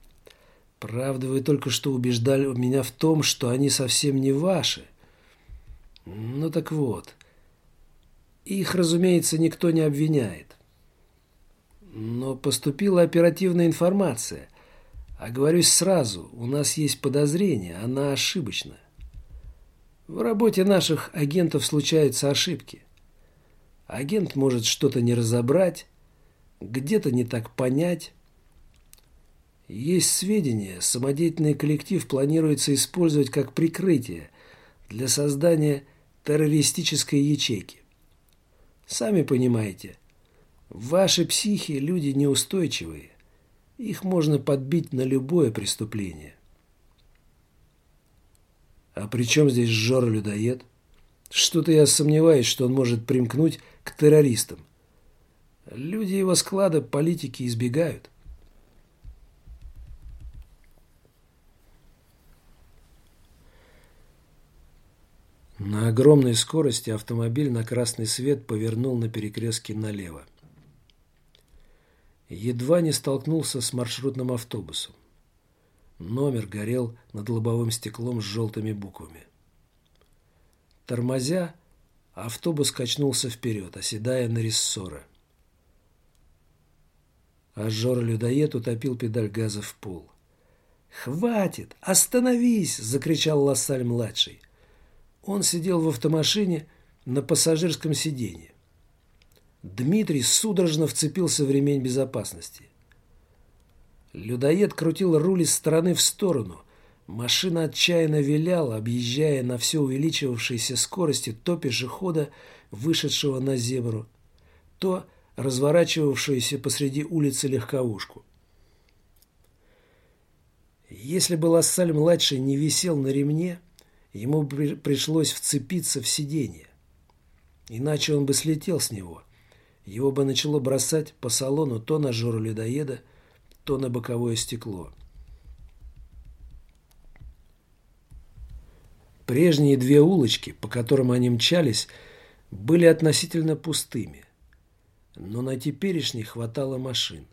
Правда, вы только что убеждали меня в том, что они совсем не ваши. Ну так вот. Их, разумеется, никто не обвиняет. Но поступила оперативная информация, Оговорюсь сразу, у нас есть подозрение, она ошибочна. В работе наших агентов случаются ошибки. Агент может что-то не разобрать, где-то не так понять. Есть сведения, самодеятельный коллектив планируется использовать как прикрытие для создания террористической ячейки. Сами понимаете, ваши психи – люди неустойчивые. Их можно подбить на любое преступление. А при чем здесь Жора-людоед? Что-то я сомневаюсь, что он может примкнуть к террористам. Люди его склада политики избегают. На огромной скорости автомобиль на красный свет повернул на перекрестке налево едва не столкнулся с маршрутным автобусом. Номер горел над лобовым стеклом с желтыми буквами. Тормозя, автобус качнулся вперед, оседая на рессора. А Жора-людоед утопил педаль газа в пол. «Хватит! Остановись!» – закричал Лассаль-младший. Он сидел в автомашине на пассажирском сиденье. Дмитрий судорожно вцепился в ремень безопасности. Людоед крутил руль из стороны в сторону. Машина отчаянно виляла, объезжая на все увеличивавшейся скорости то пешехода, вышедшего на зебру, то разворачивавшуюся посреди улицы легковушку. Если бы Лассаль-младший не висел на ремне, ему при пришлось вцепиться в сиденье. Иначе он бы слетел с него. Его бы начало бросать по салону то на жору людоеда, то на боковое стекло. Прежние две улочки, по которым они мчались, были относительно пустыми. Но на теперешних хватало машин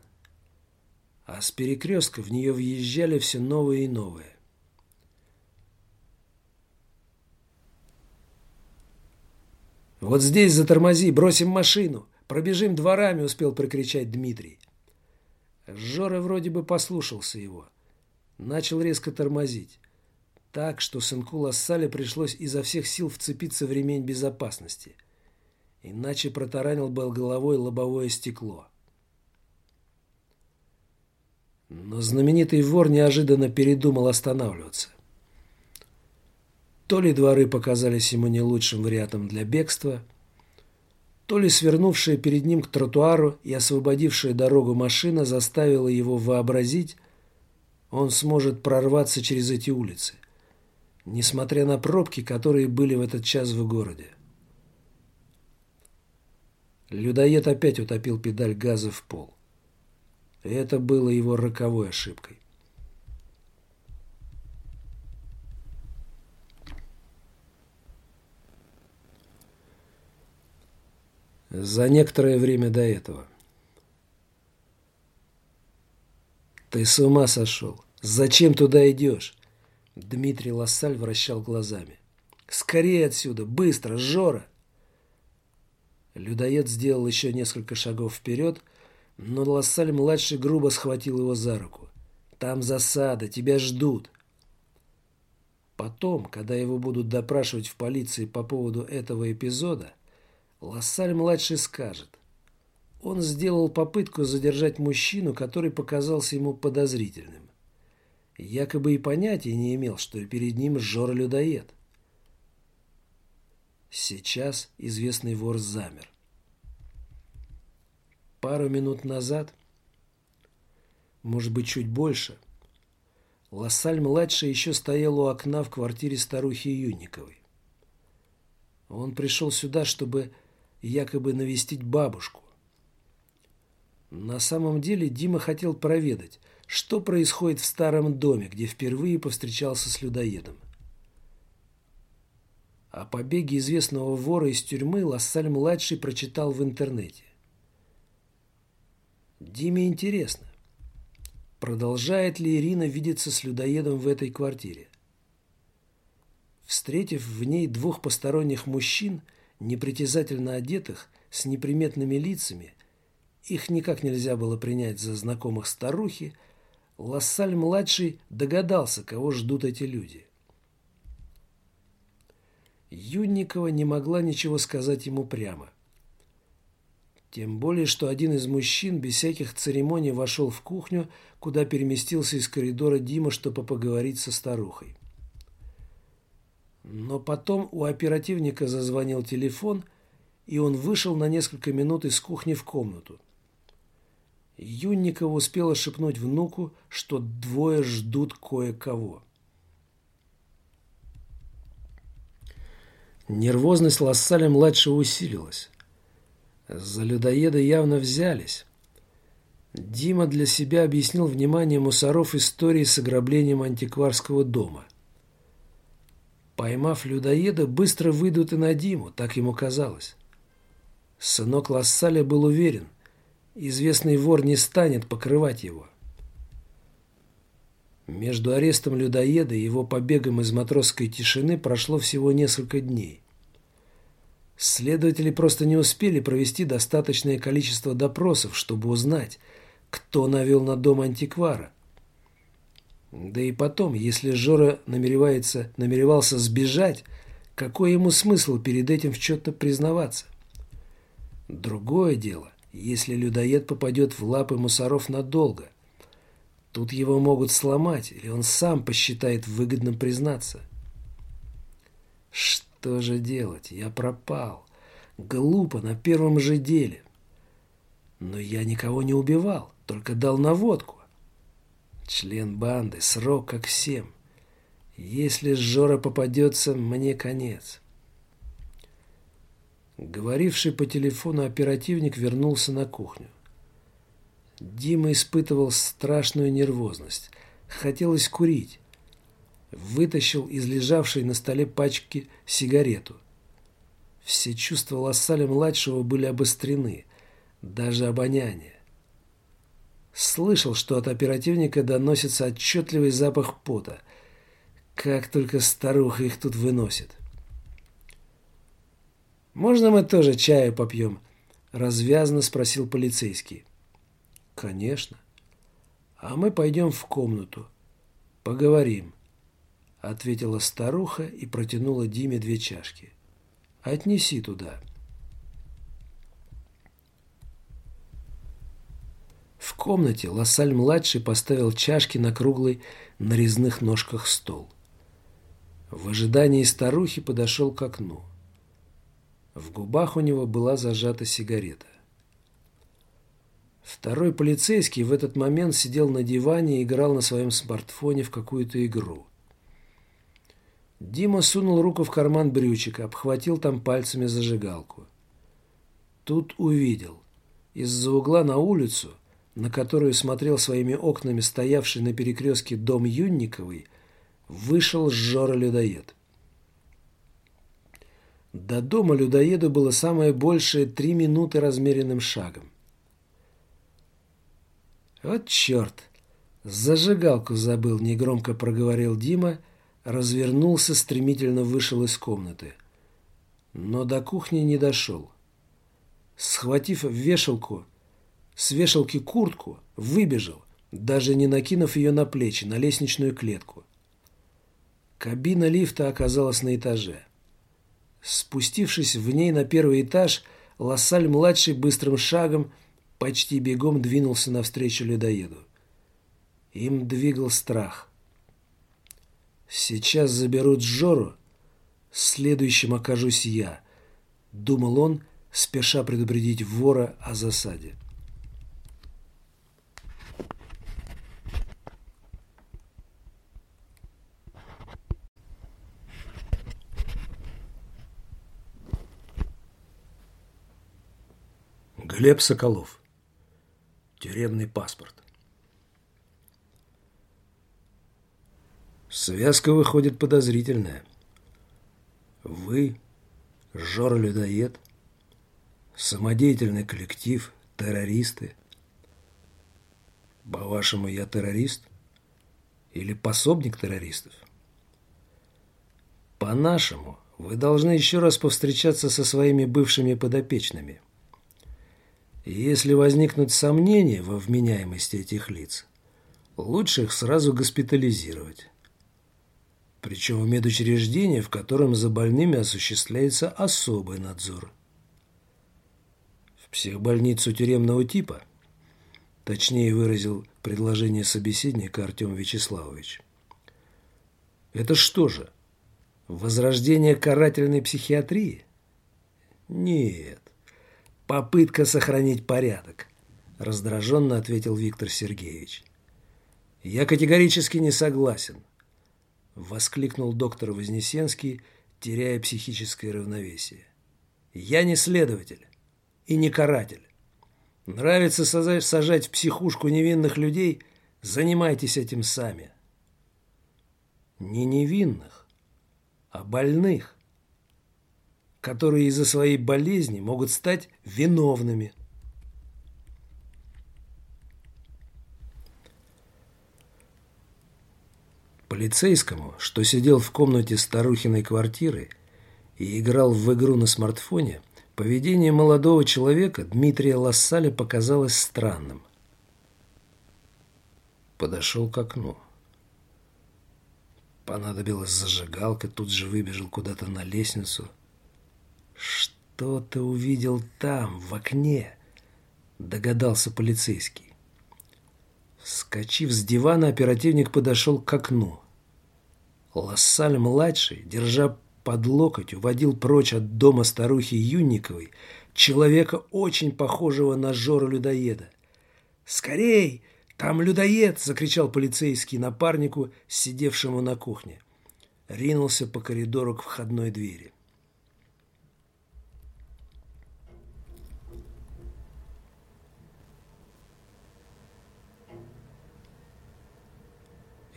а с перекрестка в нее въезжали все новые и новые. «Вот здесь затормози, бросим машину, пробежим дворами», — успел прокричать Дмитрий. Жора вроде бы послушался его. Начал резко тормозить. Так, что сынку Лассале пришлось изо всех сил вцепиться в ремень безопасности. Иначе протаранил бы головой лобовое стекло. Но знаменитый вор неожиданно передумал останавливаться. То ли дворы показались ему не лучшим вариантом для бегства, то ли свернувшая перед ним к тротуару и освободившая дорогу машина заставила его вообразить, он сможет прорваться через эти улицы, несмотря на пробки, которые были в этот час в городе. Людоед опять утопил педаль газа в пол. Это было его роковой ошибкой. За некоторое время до этого. «Ты с ума сошел? Зачем туда идешь?» Дмитрий Лассаль вращал глазами. «Скорее отсюда! Быстро! Жора!» Людоед сделал еще несколько шагов вперед, но Лассаль-младший грубо схватил его за руку. «Там засада, тебя ждут!» Потом, когда его будут допрашивать в полиции по поводу этого эпизода, Лассаль-младший скажет. Он сделал попытку задержать мужчину, который показался ему подозрительным. Якобы и понятия не имел, что перед ним Жора-людоед. Сейчас известный вор замер. Пару минут назад, может быть, чуть больше, Лассаль-младший еще стоял у окна в квартире старухи Юниковой. Он пришел сюда, чтобы якобы навестить бабушку. На самом деле Дима хотел проведать, что происходит в старом доме, где впервые повстречался с людоедом. О побеге известного вора из тюрьмы Лассаль-младший прочитал в интернете. Диме интересно, продолжает ли Ирина видеться с людоедом в этой квартире. Встретив в ней двух посторонних мужчин, непритязательно одетых, с неприметными лицами, их никак нельзя было принять за знакомых старухи, Лассаль-младший догадался, кого ждут эти люди. Юнникова не могла ничего сказать ему прямо – тем более, что один из мужчин без всяких церемоний вошел в кухню, куда переместился из коридора Дима, чтобы поговорить со старухой. Но потом у оперативника зазвонил телефон, и он вышел на несколько минут из кухни в комнату. Юнникова успела шепнуть внуку, что двое ждут кое-кого. Нервозность Лассаля-младшего усилилась. За людоеда явно взялись. Дима для себя объяснил внимание мусоров истории с ограблением антикварского дома. Поймав людоеда, быстро выйдут и на Диму, так ему казалось. Сынок Лассаля был уверен, известный вор не станет покрывать его. Между арестом людоеда и его побегом из матросской тишины прошло всего несколько дней. Следователи просто не успели провести достаточное количество допросов, чтобы узнать, кто навел на дом антиквара. Да и потом, если Жора намеревается, намеревался сбежать, какой ему смысл перед этим в чем-то признаваться? Другое дело, если людоед попадет в лапы мусоров надолго. Тут его могут сломать, или он сам посчитает выгодным признаться. Что? Же делать? Я пропал. Глупо, на первом же деле. Но я никого не убивал, только дал наводку. Член банды, срок как всем. Если Жора попадется, мне конец. Говоривший по телефону оперативник вернулся на кухню. Дима испытывал страшную нервозность. Хотелось курить. Вытащил из лежавшей на столе пачки сигарету. Все чувства Лассаля-младшего были обострены, даже обоняние. Слышал, что от оперативника доносится отчетливый запах пота. Как только старуха их тут выносит. «Можно мы тоже чаю попьем?» – развязно спросил полицейский. «Конечно. А мы пойдем в комнату. Поговорим», – ответила старуха и протянула Диме две чашки. «Отнеси туда». В комнате Лассаль-младший поставил чашки на круглый на резных ножках стол. В ожидании старухи подошел к окну. В губах у него была зажата сигарета. Второй полицейский в этот момент сидел на диване и играл на своем смартфоне в какую-то игру. Дима сунул руку в карман брючика, обхватил там пальцами зажигалку. Тут увидел. Из-за угла на улицу, на которую смотрел своими окнами стоявший на перекрестке дом Юнниковой, вышел Жора-людоед. До дома людоеду было самое большее три минуты размеренным шагом. «Вот черт! Зажигалку забыл!» – негромко проговорил Дима, развернулся, стремительно вышел из комнаты. Но до кухни не дошел. Схватив вешалку, с вешалки куртку, выбежал, даже не накинув ее на плечи, на лестничную клетку. Кабина лифта оказалась на этаже. Спустившись в ней на первый этаж, Лассаль-младший быстрым шагом почти бегом двинулся навстречу людоеду. Им двигал страх. «Сейчас заберут Жору, следующим окажусь я», — думал он, спеша предупредить вора о засаде. Глеб Соколов. Тюремный паспорт. Связка выходит подозрительная. Вы, Жора-людоед, самодеятельный коллектив, террористы. По-вашему, я террорист? Или пособник террористов? По-нашему, вы должны еще раз повстречаться со своими бывшими подопечными – если возникнут сомнения во вменяемости этих лиц, лучше их сразу госпитализировать. Причем в медучреждении, в котором за больными осуществляется особый надзор. В психбольницу тюремного типа, точнее выразил предложение собеседника Артем Вячеславович. Это что же, возрождение карательной психиатрии? Нет. Попытка сохранить порядок, раздраженно ответил Виктор Сергеевич. Я категорически не согласен, воскликнул доктор Вознесенский, теряя психическое равновесие. Я не следователь и не каратель. Нравится сажать в психушку невинных людей, занимайтесь этим сами. Не невинных, а больных которые из-за своей болезни могут стать виновными. Полицейскому, что сидел в комнате старухиной квартиры и играл в игру на смартфоне, поведение молодого человека Дмитрия Лассаля показалось странным. Подошел к окну. Понадобилась зажигалка, тут же выбежал куда-то на лестницу – «Что ты увидел там, в окне?» – догадался полицейский. Вскочив с дивана, оперативник подошел к окну. Лассаль-младший, держа под локоть, уводил прочь от дома старухи Юнниковой человека, очень похожего на Жора-людоеда. «Скорей! «Там людоед!» – закричал полицейский напарнику, сидевшему на кухне. Ринулся по коридору к входной двери.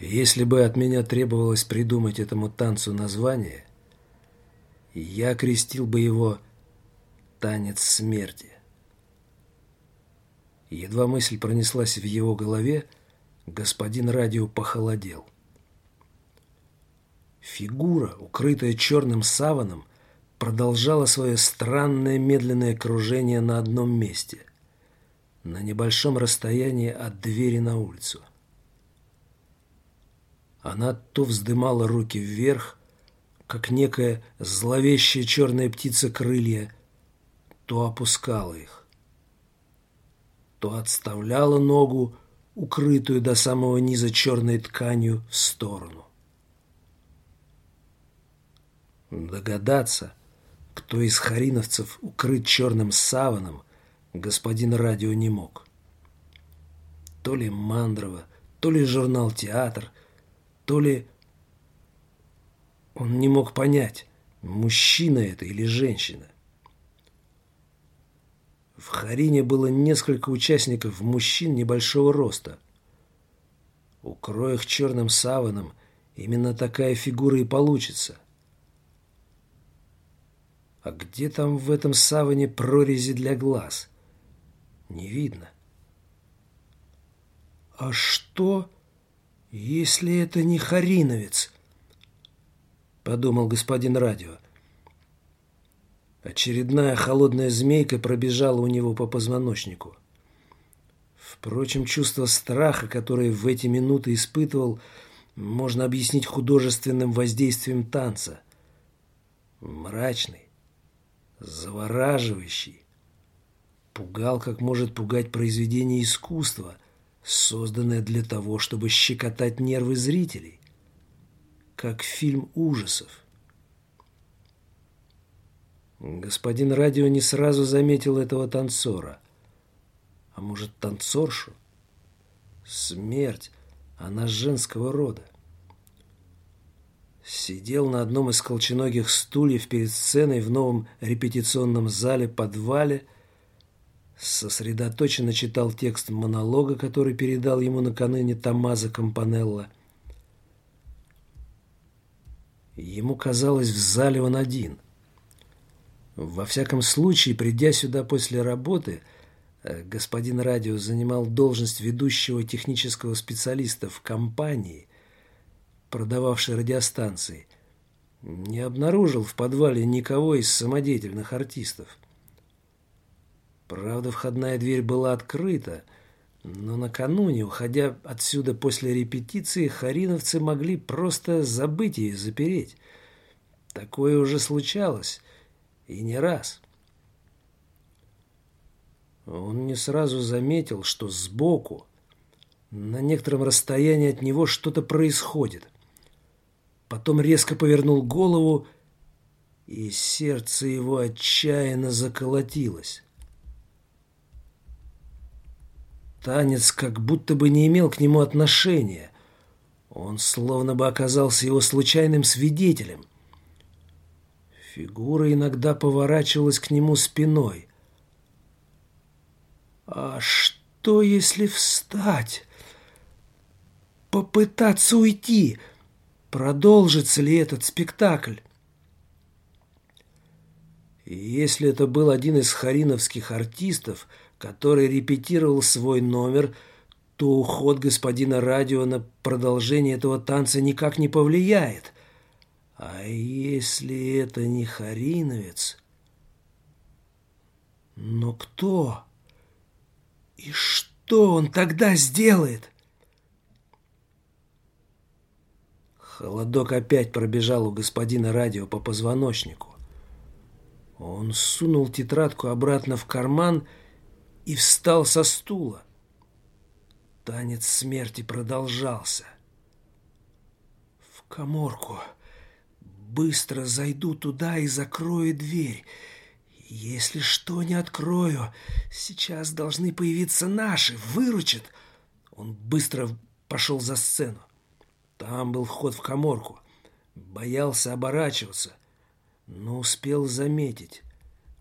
Если бы от меня требовалось придумать этому танцу название, я крестил бы его «Танец смерти». Едва мысль пронеслась в его голове, господин радио похолодел. Фигура, укрытая черным саваном, продолжала свое странное медленное кружение на одном месте, на небольшом расстоянии от двери на улицу. Она то вздымала руки вверх, как некая зловещая черная птица крылья, то опускала их, то отставляла ногу, укрытую до самого низа черной тканью, в сторону. Догадаться, кто из хариновцев укрыт черным саваном, господин радио не мог. То ли Мандрова, то ли журнал «Театр», то ли он не мог понять, мужчина это или женщина. В Харине было несколько участников мужчин небольшого роста. Укрой их черным саваном, именно такая фигура и получится. А где там в этом саване прорези для глаз? Не видно. А что... «Если это не Хариновец», — подумал господин радио. Очередная холодная змейка пробежала у него по позвоночнику. Впрочем, чувство страха, которое в эти минуты испытывал, можно объяснить художественным воздействием танца. Мрачный, завораживающий. Пугал, как может пугать произведение искусства, созданная для того, чтобы щекотать нервы зрителей, как фильм ужасов. Господин радио не сразу заметил этого танцора. А может, танцоршу? Смерть, она женского рода. Сидел на одном из колченогих стульев перед сценой в новом репетиционном зале-подвале, сосредоточенно читал текст монолога, который передал ему накануне Томмазо Кампанелло. Ему казалось, в зале он один. Во всяком случае, придя сюда после работы, э, господин Радио занимал должность ведущего технического специалиста в компании, продававшей радиостанции, не обнаружил в подвале никого из самодеятельных артистов. Правда, входная дверь была открыта, но накануне, уходя отсюда после репетиции, хариновцы могли просто забыть ее запереть. Такое уже случалось, и не раз. Он не сразу заметил, что сбоку, на некотором расстоянии от него что-то происходит. Потом резко повернул голову, и сердце его отчаянно заколотилось. Танец как будто бы не имел к нему отношения. Он словно бы оказался его случайным свидетелем. Фигура иногда поворачивалась к нему спиной. А что, если встать? Попытаться уйти? Продолжится ли этот спектакль? И если это был один из хариновских артистов – который репетировал свой номер, то уход господина радио на продолжение этого танца никак не повлияет. А если это не Хариновец? Но кто? И что он тогда сделает? Холодок опять пробежал у господина радио по позвоночнику. Он сунул тетрадку обратно в карман и и встал со стула. Танец смерти продолжался. В коморку. Быстро зайду туда и закрою дверь. Если что не открою, сейчас должны появиться наши, выручат. Он быстро пошел за сцену. Там был вход в коморку. Боялся оборачиваться, но успел заметить.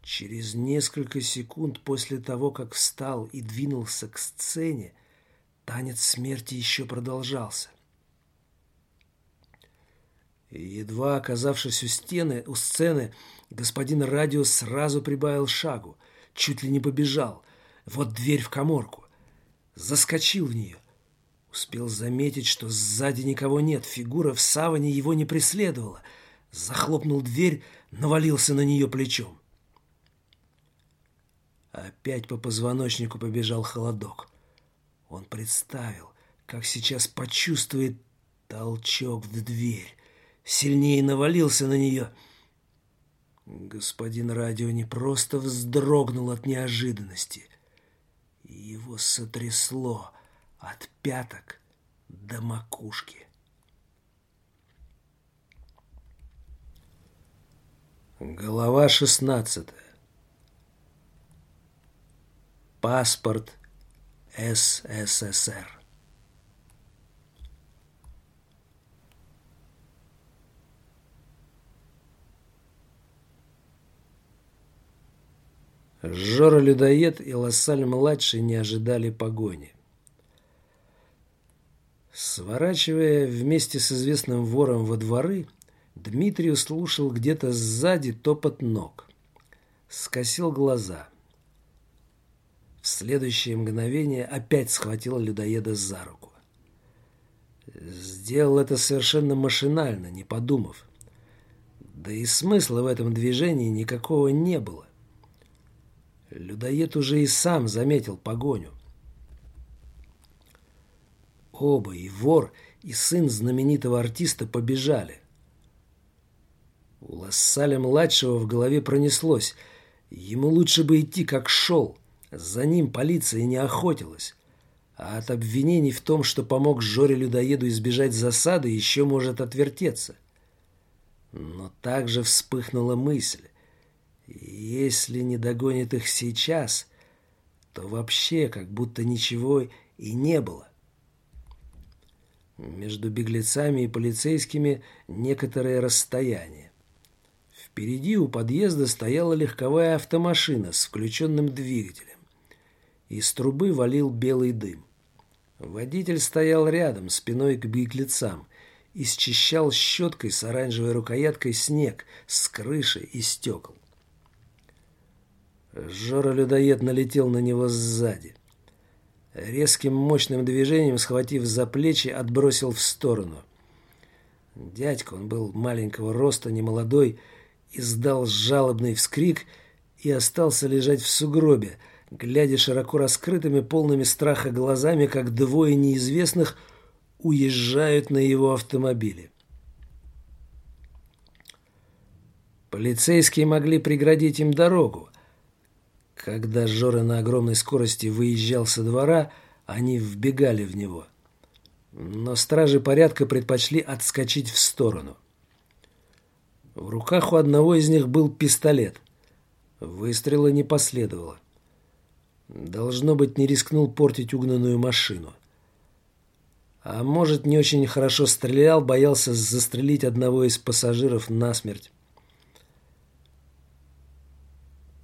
Через несколько секунд после того, как встал и двинулся к сцене, танец смерти еще продолжался. едва оказавшись у стены, у сцены, господин Радио сразу прибавил шагу, чуть ли не побежал. Вот дверь в коморку. Заскочил в нее. Успел заметить, что сзади никого нет, фигура в саване его не преследовала. Захлопнул дверь, навалился на нее плечом. Опять по позвоночнику побежал холодок. Он представил, как сейчас почувствует толчок в дверь. Сильнее навалился на нее. Господин радио не просто вздрогнул от неожиданности. Его сотрясло от пяток до макушки. Голова шестнадцатая. Паспорт СССР. Жора-людоед и Лассаль-младший не ожидали погони. Сворачивая вместе с известным вором во дворы, Дмитрий услышал где-то сзади топот ног. Скосил глаза. В следующее мгновение опять схватил людоеда за руку. Сделал это совершенно машинально, не подумав. Да и смысла в этом движении никакого не было. Людоед уже и сам заметил погоню. Оба, и вор, и сын знаменитого артиста побежали. У Лассаля-младшего в голове пронеслось. Ему лучше бы идти, как шел. За ним полиция не охотилась. А от обвинений в том, что помог Жоре-людоеду избежать засады, еще может отвертеться. Но также вспыхнула мысль. Если не догонит их сейчас, то вообще как будто ничего и не было. Между беглецами и полицейскими некоторое расстояние. Впереди у подъезда стояла легковая автомашина с включенным двигателем. Из трубы валил белый дым. Водитель стоял рядом, спиной к беглецам, и счищал щеткой с оранжевой рукояткой снег с крыши и стекол. Жора-людоед налетел на него сзади. Резким мощным движением, схватив за плечи, отбросил в сторону. Дядька, он был маленького роста, немолодой, издал жалобный вскрик и остался лежать в сугробе, глядя широко раскрытыми, полными страха глазами, как двое неизвестных уезжают на его автомобиле. Полицейские могли преградить им дорогу, когда Жора на огромной скорости выезжал со двора, они вбегали в него. Но стражи порядка предпочли отскочить в сторону. В руках у одного из них был пистолет. Выстрела не последовало. Должно быть, не рискнул портить угнанную машину. А может, не очень хорошо стрелял, боялся застрелить одного из пассажиров насмерть.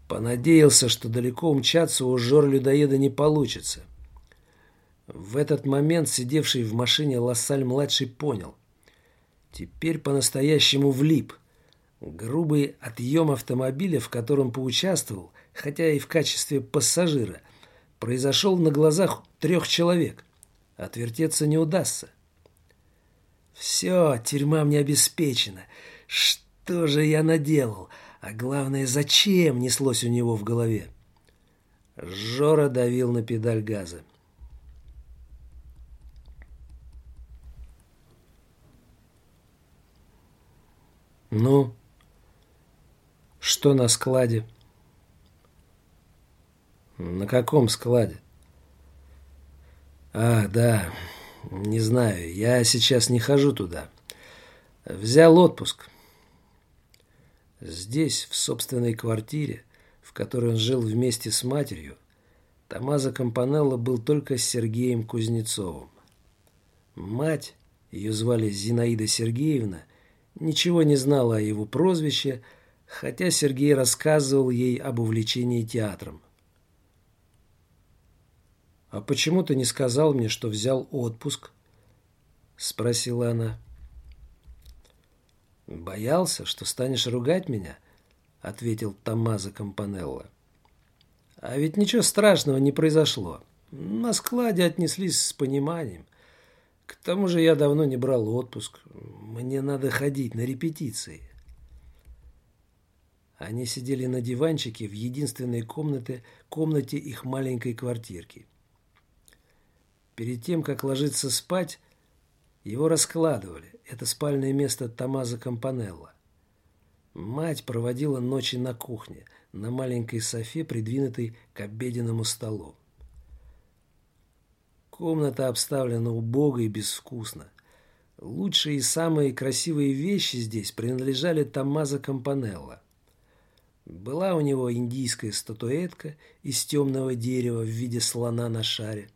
Понадеялся, что далеко умчаться у Жор-людоеда не получится. В этот момент сидевший в машине Лассаль-младший понял. Теперь по-настоящему влип. Грубый отъем автомобиля, в котором поучаствовал, хотя и в качестве пассажира, произошел на глазах трех человек. Отвертеться не удастся. Все, тюрьма мне обеспечена. Что же я наделал? А главное, зачем неслось у него в голове? Жора давил на педаль газа. «Ну, что на складе?» «На каком складе?» «А, да, не знаю, я сейчас не хожу туда. Взял отпуск». Здесь, в собственной квартире, в которой он жил вместе с матерью, Томазо Компанелло был только с Сергеем Кузнецовым. Мать, ее звали Зинаида Сергеевна, ничего не знала о его прозвище, хотя Сергей рассказывал ей об увлечении театром. «А почему ты не сказал мне, что взял отпуск?» — спросила она. «Боялся, что станешь ругать меня?» — ответил Томмазо Компанелло. «А ведь ничего страшного не произошло. На складе отнеслись с пониманием. К тому же я давно не брал отпуск. Мне надо ходить на репетиции». Они сидели на диванчике в единственной комнате, комнате их маленькой квартирки. Перед тем, как ложиться спать, его раскладывали. Это спальное место Томазо Кампанелла. Мать проводила ночи на кухне, на маленькой софе, придвинутой к обеденному столу. Комната обставлена убого и безвкусно. Лучшие и самые красивые вещи здесь принадлежали Томмазо Кампанелло. Была у него индийская статуэтка из темного дерева в виде слона на шаре.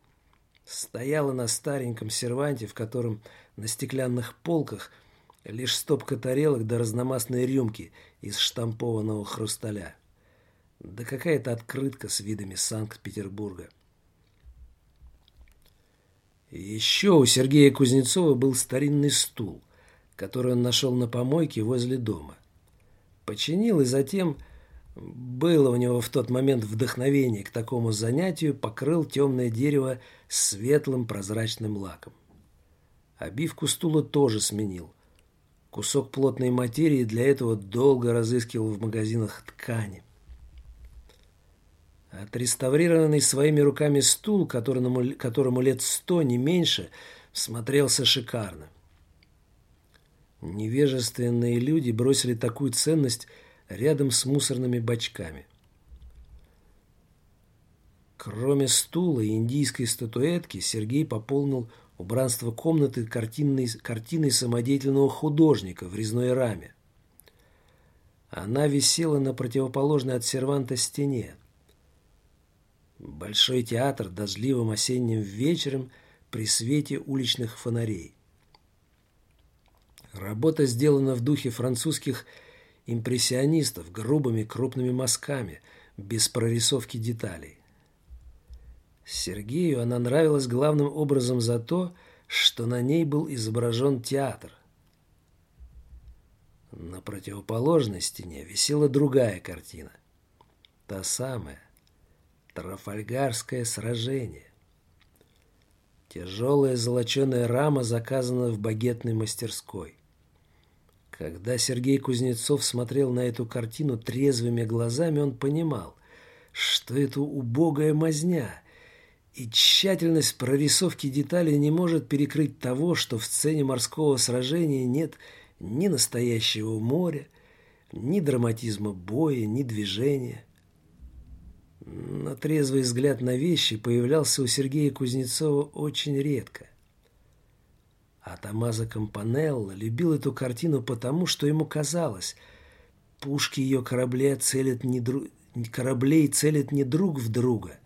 Стояла на стареньком серванте, в котором на стеклянных полках лишь стопка тарелок да разномастные рюмки из штампованного хрусталя. Да какая-то открытка с видами Санкт-Петербурга. Еще у Сергея Кузнецова был старинный стул, который он нашел на помойке возле дома. Починил и затем было у него в тот момент вдохновение к такому занятию, покрыл темное дерево светлым прозрачным лаком. Обивку стула тоже сменил. Кусок плотной материи для этого долго разыскивал в магазинах ткани. Отреставрированный своими руками стул, которому, которому лет сто, не меньше, смотрелся шикарно. Невежественные люди бросили такую ценность рядом с мусорными бачками. Кроме стула и индийской статуэтки, Сергей пополнил убранство комнаты картинной, картиной самодеятельного художника в резной раме. Она висела на противоположной от серванта стене. Большой театр дождливым осенним вечером при свете уличных фонарей. Работа сделана в духе французских импрессионистов грубыми крупными мазками, без прорисовки деталей. Сергею она нравилась главным образом за то, что на ней был изображен театр. На противоположной стене висела другая картина. Та самая. Трафальгарское сражение. Тяжелая золоченая рама заказана в багетной мастерской. Когда Сергей Кузнецов смотрел на эту картину трезвыми глазами, он понимал, что это убогая мазня, и тщательность прорисовки деталей не может перекрыть того, что в сцене морского сражения нет ни настоящего моря, ни драматизма боя, ни движения. На трезвый взгляд на вещи появлялся у Сергея Кузнецова очень редко. А Томазо Кампанелло любил эту картину потому, что ему казалось, пушки ее кораблей целят не, дру... кораблей целят не друг в друга,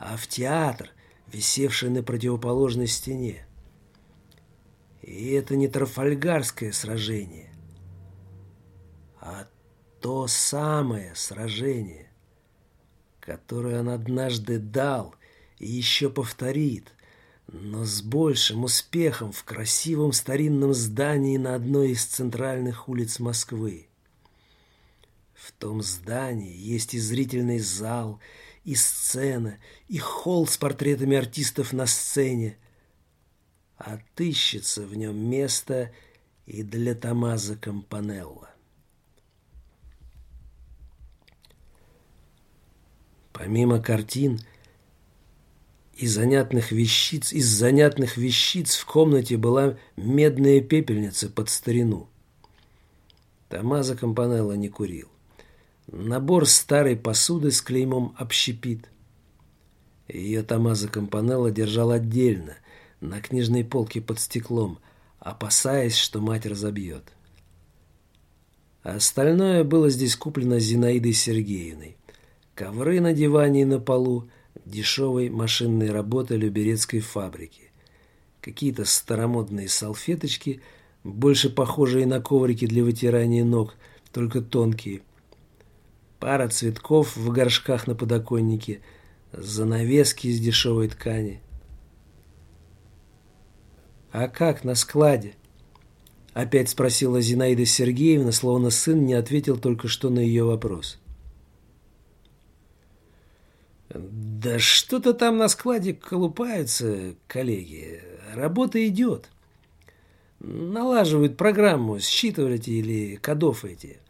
а в театр, висевший на противоположной стене. И это не Трафальгарское сражение, а то самое сражение, которое он однажды дал и еще повторит – но с большим успехом в красивом старинном здании на одной из центральных улиц Москвы. В том здании есть и зрительный зал, и сцена, и холл с портретами артистов на сцене. Отыщется в нем место и для Томазо Кампанелла. Помимо картин – из занятных вещиц, из занятных вещиц в комнате была медная пепельница под старину. Томазо Компанелло не курил. Набор старой посуды с клеймом «Общепит». Ее Томазо Компанелло держал отдельно, на книжной полке под стеклом, опасаясь, что мать разобьет. Остальное было здесь куплено Зинаидой Сергеевной. Ковры на диване и на полу – дешевой машинной работы люберецкой фабрики. Какие-то старомодные салфеточки, больше похожие на коврики для вытирания ног, только тонкие. Пара цветков в горшках на подоконнике, занавески из дешевой ткани. «А как на складе?» Опять спросила Зинаида Сергеевна, словно сын не ответил только что на ее вопрос. «Да что-то там на складе колупаются, коллеги. Работа идет. Налаживают программу, считыватель или кодов эти», —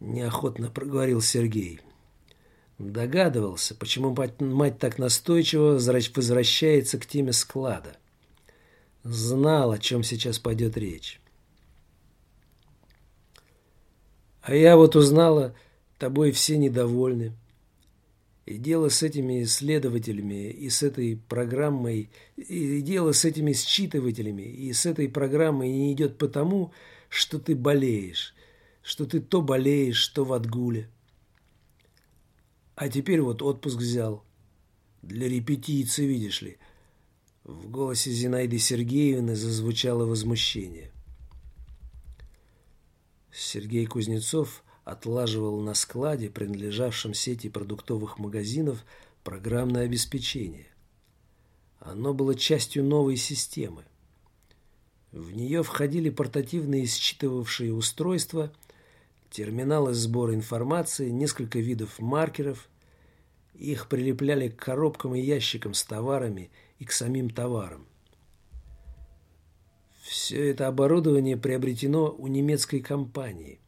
неохотно проговорил Сергей. Догадывался, почему мать так настойчиво возвращается к теме склада. Знал, о чем сейчас пойдет речь. А я вот узнала, тобой все недовольны. И дело с этими исследователями, и с этой программой, и дело с этими считывателями, и с этой программой не идет потому, что ты болеешь, что ты то болеешь, то в отгуле. А теперь вот отпуск взял. Для репетиции, видишь ли. В голосе Зинаиды Сергеевны зазвучало возмущение. Сергей Кузнецов отлаживал на складе, принадлежавшем сети продуктовых магазинов, программное обеспечение. Оно было частью новой системы. В нее входили портативные считывавшие устройства, терминалы сбора информации, несколько видов маркеров. Их прилепляли к коробкам и ящикам с товарами и к самим товарам. Все это оборудование приобретено у немецкой компании.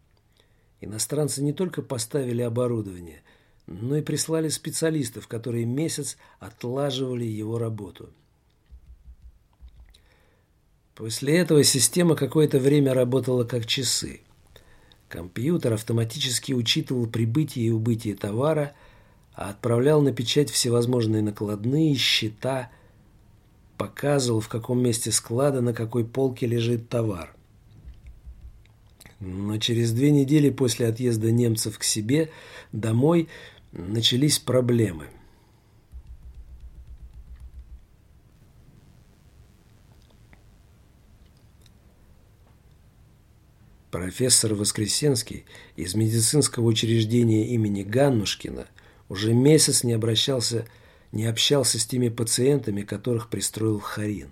Иностранцы не только поставили оборудование, но и прислали специалистов, которые месяц отлаживали его работу. После этого система какое-то время работала как часы. Компьютер автоматически учитывал прибытие и убытие товара, а отправлял на печать всевозможные накладные, счета, показывал, в каком месте склада, на какой полке лежит товар. Но через две недели после отъезда немцев к себе домой начались проблемы. Профессор Воскресенский из медицинского учреждения имени Ганнушкина уже месяц не обращался не общался с теми пациентами, которых пристроил Харин.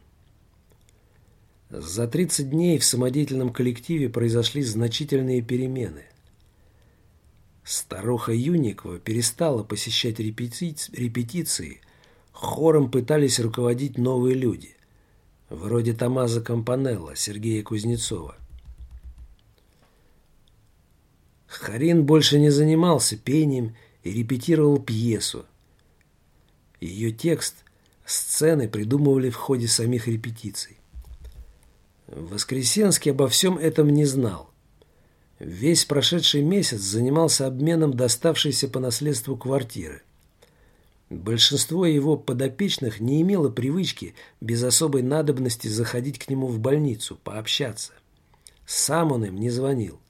За 30 дней в самодеятельном коллективе произошли значительные перемены. Старуха Юникова перестала посещать репети... репетиции, хором пытались руководить новые люди, вроде Тамаза Компанелла, Сергея Кузнецова. Харин больше не занимался пением и репетировал пьесу, ее текст, сцены придумывали в ходе самих репетиций. Воскресенский обо всем этом не знал. Весь прошедший месяц занимался обменом доставшейся по наследству квартиры. Большинство его подопечных не имело привычки без особой надобности заходить к нему в больницу, пообщаться. Сам он им не звонил.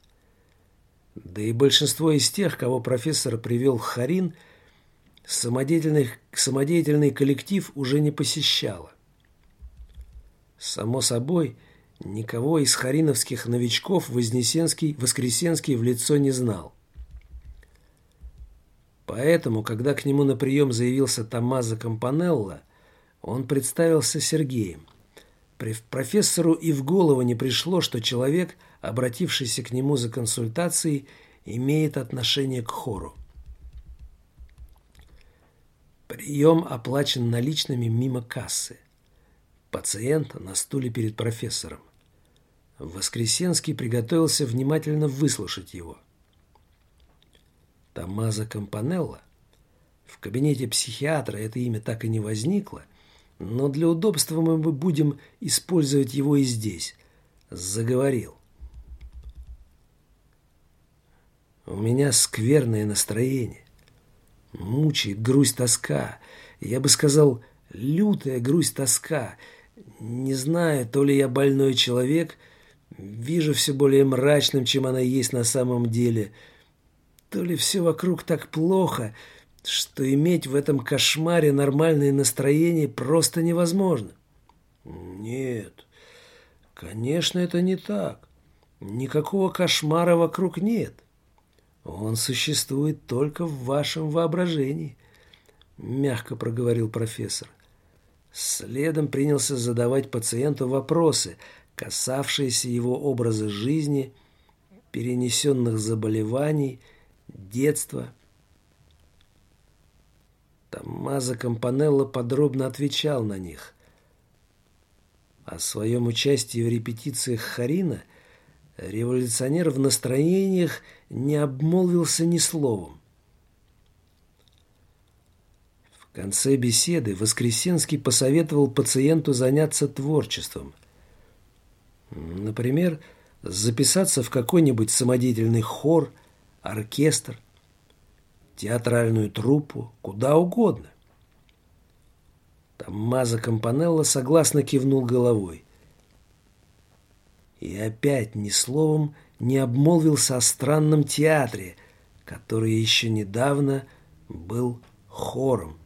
Да и большинство из тех, кого профессор привел в Харин – самодеятельный, коллектив уже не посещала. Само собой, никого из хариновских новичков Вознесенский, Воскресенский в лицо не знал. Поэтому, когда к нему на прием заявился Томмазо Кампанелло, он представился Сергеем. Профессору и в голову не пришло, что человек, обратившийся к нему за консультацией, имеет отношение к хору. Прием оплачен наличными мимо кассы. Пациент на стуле перед профессором. Воскресенский приготовился внимательно выслушать его. Томазо Кампанелло. В кабинете психиатра это имя так и не возникло, но для удобства мы будем использовать его и здесь. Заговорил. У меня скверное настроение. Мучает грусть-тоска. Я бы сказал, лютая грусть-тоска. Не знаю, то ли я больной человек, вижу все более мрачным, чем она есть на самом деле, то ли все вокруг так плохо, что иметь в этом кошмаре нормальное настроение просто невозможно. Нет, конечно, это не так. Никакого кошмара вокруг нет. Он существует только в вашем воображении, мягко проговорил профессор. Следом принялся задавать пациенту вопросы, касавшиеся его образа жизни, перенесенных заболеваний, детства. Томмазо Кампанелло подробно отвечал на них. О своем участии в репетициях Харина революционер в настроениях не обмолвился ни словом. В конце беседы Воскресенский посоветовал пациенту заняться творчеством. Например, записаться в какой-нибудь самодеятельный хор, оркестр, театральную труппу, куда угодно. Томмазо Кампанелло согласно кивнул головой. И опять ни словом не обмолвился о странном театре, который еще недавно был хором.